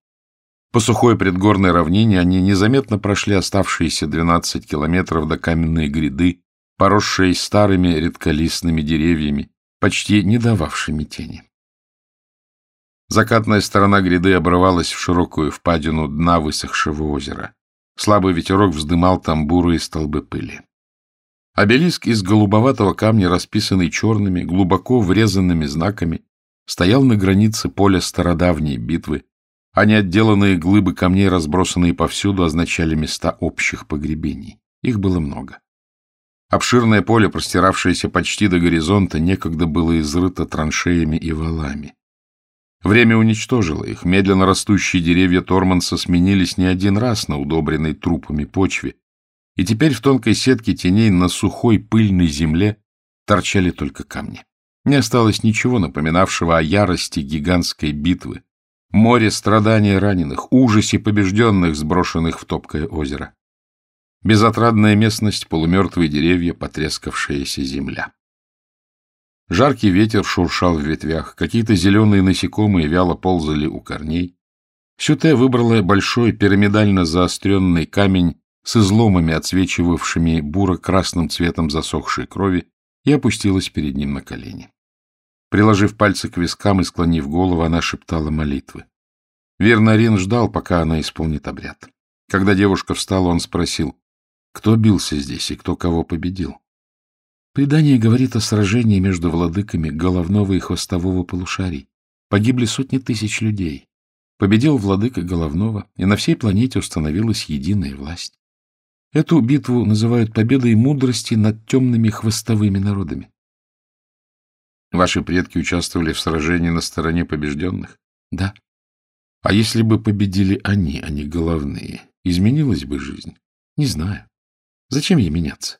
По сухой предгорной равнине они незаметно прошли оставшиеся 12 километров до каменной гряды, поросшей старыми редколистными деревьями, почти не дававшими тени. Закатная сторона гряды обрывалась в широкую впадину дна высохшего озера. Слабый ветерок вздымал там бурые столбы пыли. Обелиск из голубоватого камня, расписанный черными, глубоко врезанными знаками, стоял на границе поля стародавней битвы, а неотделанные глыбы камней, разбросанные повсюду, означали места общих погребений. Их было много. Обширное поле, простиравшееся почти до горизонта, некогда было изрыто траншеями и валами. Время уничтожило их. Медленно растущие деревья Торманса сменились не один раз на удобренной трупами почве, и теперь в тонкой сетке теней на сухой пыльной земле торчали только камни. Не осталось ничего напоминавшего о ярости гигантской битвы, Море страданий раненых, ужасе побежденных, сброшенных в топкое озеро. Безотрадная местность, полумертвые деревья, потрескавшаяся земля. Жаркий ветер шуршал в ветвях, какие-то зеленые насекомые вяло ползали у корней. Сюте выбрала большой пирамидально заостренный камень с изломами, отсвечивавшими буро-красным цветом засохшей крови, и опустилась перед ним на колени. Приложив пальцы к вискам и склонив голову, она шептала молитвы. Вернарин ждал, пока она исполнит обряд. Когда девушка встала, он спросил, кто бился здесь и кто кого победил. Предание говорит о сражении между владыками головного и хвостового полушарий. Погибли сотни тысяч людей. Победил владыка головного, и на всей планете установилась единая власть. Эту битву называют победой мудрости над темными хвостовыми народами. Ваши предки участвовали в сражении на стороне побежденных? Да. А если бы победили они, а не головные, изменилась бы жизнь? Не знаю. Зачем ей меняться?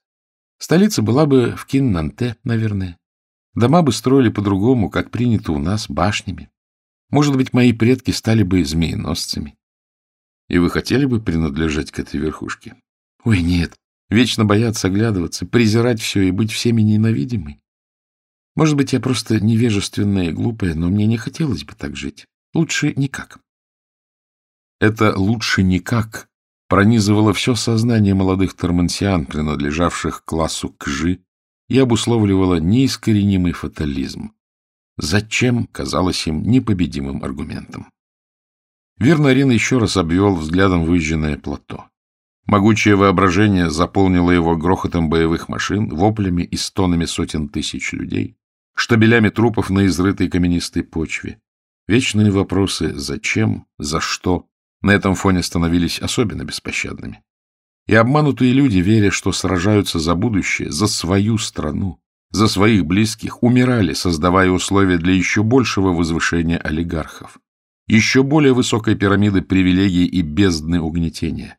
Столица была бы в Киннанте, наверное. Дома бы строили по-другому, как принято у нас, башнями. Может быть, мои предки стали бы змееносцами. И вы хотели бы принадлежать к этой верхушке? Ой, нет. Вечно бояться оглядываться, презирать все и быть всеми ненавидимой. Может быть, я просто невежественная и глупая, но мне не хотелось бы так жить. Лучше никак. Это «лучше никак» пронизывало все сознание молодых тормансиан, принадлежавших классу Кжи, и обусловливала неискоренимый фатализм. Зачем казалось им непобедимым аргументом? Вернарин еще раз обвел взглядом выжженное плато. Могучее воображение заполнило его грохотом боевых машин, воплями и стонами сотен тысяч людей, штабелями трупов на изрытой каменистой почве. Вечные вопросы «зачем?», «за что?» на этом фоне становились особенно беспощадными. И обманутые люди, веря, что сражаются за будущее, за свою страну, за своих близких, умирали, создавая условия для еще большего возвышения олигархов, еще более высокой пирамиды привилегий и бездны угнетения,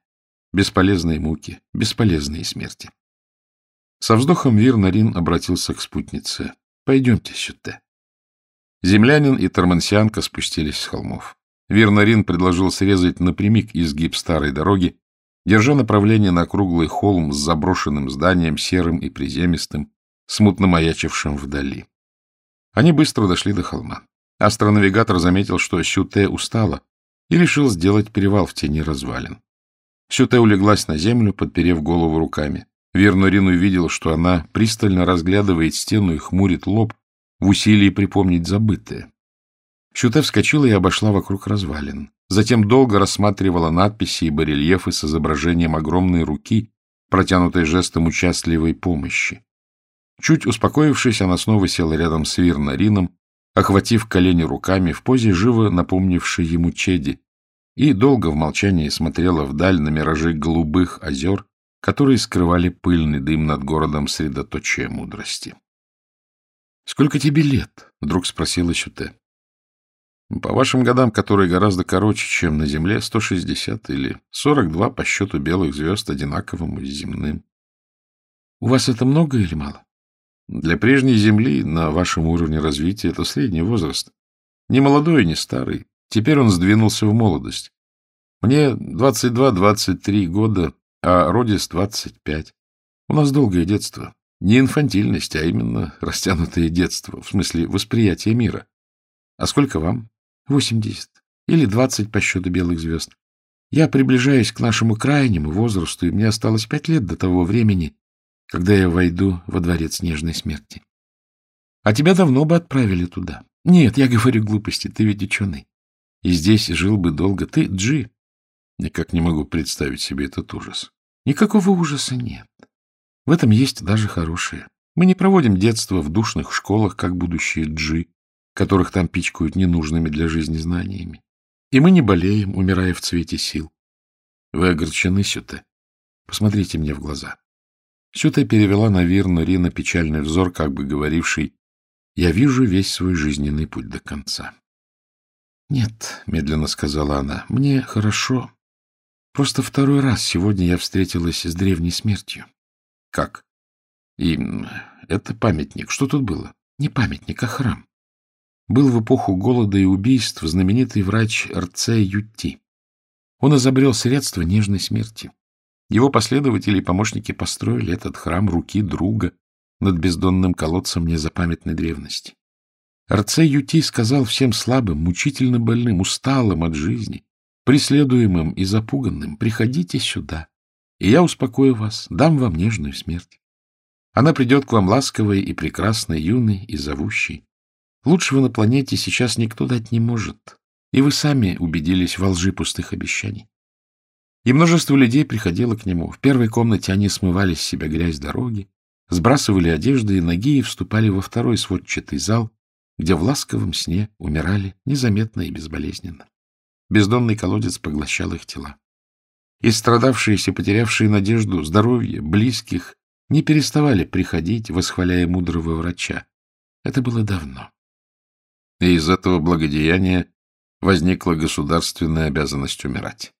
бесполезные муки, бесполезные смерти. Со вздохом Вирнарин обратился к спутнице. — Пойдемте сюда. Землянин и Тормансианка спустились с холмов. Вирнарин предложил срезать напрямик изгиб старой дороги держа направление на круглый холм с заброшенным зданием, серым и приземистым, смутно маячившим вдали. Они быстро дошли до холма. Астронавигатор заметил, что Сюте устала, и решил сделать перевал в тени развалин. Сюте улеглась на землю, подперев голову руками. Вернорин увидел, что она пристально разглядывает стену и хмурит лоб в усилии припомнить забытое. Сюте вскочила и обошла вокруг развалин. Затем долго рассматривала надписи и барельефы с изображением огромной руки, протянутой жестом участливой помощи. Чуть успокоившись, она снова села рядом с Вирнарином, охватив колени руками в позе, живо напомнившей ему Чеди, и долго в молчании смотрела вдаль на миражи голубых озер, которые скрывали пыльный дым над городом средоточия мудрости. — Сколько тебе лет? — вдруг спросила Сюте. По вашим годам, которые гораздо короче, чем на Земле, 160 или 42 по счету белых звезд, одинаковым и земным. У вас это много или мало? Для прежней Земли на вашем уровне развития это средний возраст. Не молодой не старый. Теперь он сдвинулся в молодость. Мне 22-23 года, а Родис 25. У нас долгое детство. Не инфантильность, а именно растянутое детство, в смысле восприятия мира. А сколько вам? Восемьдесят. Или двадцать по счету белых звезд. Я приближаюсь к нашему крайнему возрасту, и мне осталось пять лет до того времени, когда я войду во дворец нежной смерти. А тебя давно бы отправили туда. Нет, я говорю глупости, ты ведь ученый. И здесь жил бы долго. Ты Джи. Никак не могу представить себе этот ужас. Никакого ужаса нет. В этом есть даже хорошее. Мы не проводим детство в душных школах, как будущие Джи которых там пичкают ненужными для жизни знаниями. И мы не болеем, умирая в цвете сил. Вы огорчены, Сюте? Посмотрите мне в глаза. Сюте перевела на Вирну Рина печальный взор, как бы говоривший, «Я вижу весь свой жизненный путь до конца». «Нет», — медленно сказала она, — «мне хорошо. Просто второй раз сегодня я встретилась с древней смертью». «Как?» «И это памятник. Что тут было?» «Не памятник, а храм был в эпоху голода и убийств знаменитый врач Рце Ютти. Он изобрел средства нежной смерти. Его последователи и помощники построили этот храм руки друга над бездонным колодцем незапамятной древности. Рце Ютти сказал всем слабым, мучительно больным, усталым от жизни, преследуемым и запуганным, приходите сюда, и я успокою вас, дам вам нежную смерть. Она придет к вам ласковой и прекрасной, юной и зовущей. Лучшего на планете сейчас никто дать не может, и вы сами убедились во лжи пустых обещаний. И множество людей приходило к нему. В первой комнате они смывали с себя грязь дороги, сбрасывали одежды и ноги и вступали во второй сводчатый зал, где в ласковом сне умирали незаметно и безболезненно. Бездонный колодец поглощал их тела. И страдавшиеся, потерявшие надежду, здоровье, близких, не переставали приходить, восхваляя мудрого врача. Это было давно и из этого благодеяния возникла государственная обязанность умирать.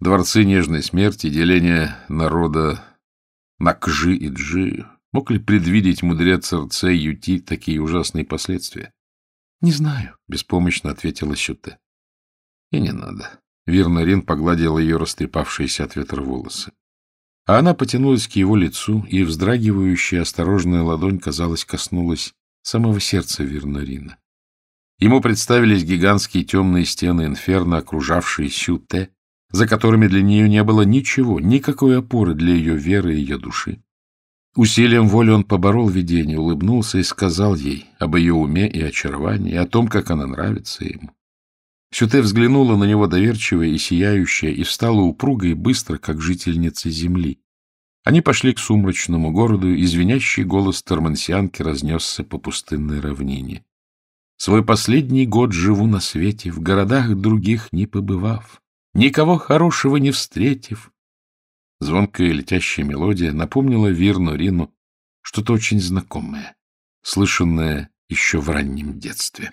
Дворцы нежной смерти, деление народа на кжи и джи. Мог ли предвидеть мудрец РЦ Юти такие ужасные последствия? — Не знаю, — беспомощно ответила Сюте. — И не надо. Вирнарин погладил ее растрепавшиеся от ветра волосы. А она потянулась к его лицу, и вздрагивающая осторожная ладонь, казалось, коснулась самого сердца Вирнарина. Ему представились гигантские темные стены инферно, окружавшие Сюте, за которыми для нее не было ничего, никакой опоры для ее веры и ее души. Усилием воли он поборол видение, улыбнулся и сказал ей об ее уме и очаровании, о том, как она нравится ему. Сюте взглянула на него доверчивая и сияющая, и встала упруго и быстро, как жительница земли. Они пошли к сумрачному городу, и звенящий голос тормансианки разнесся по пустынной равнине. Свой последний год живу на свете, в городах других не побывав, никого хорошего не встретив. Звонкая летящая мелодия напомнила Вирну Рину что-то очень знакомое, слышанное еще в раннем детстве.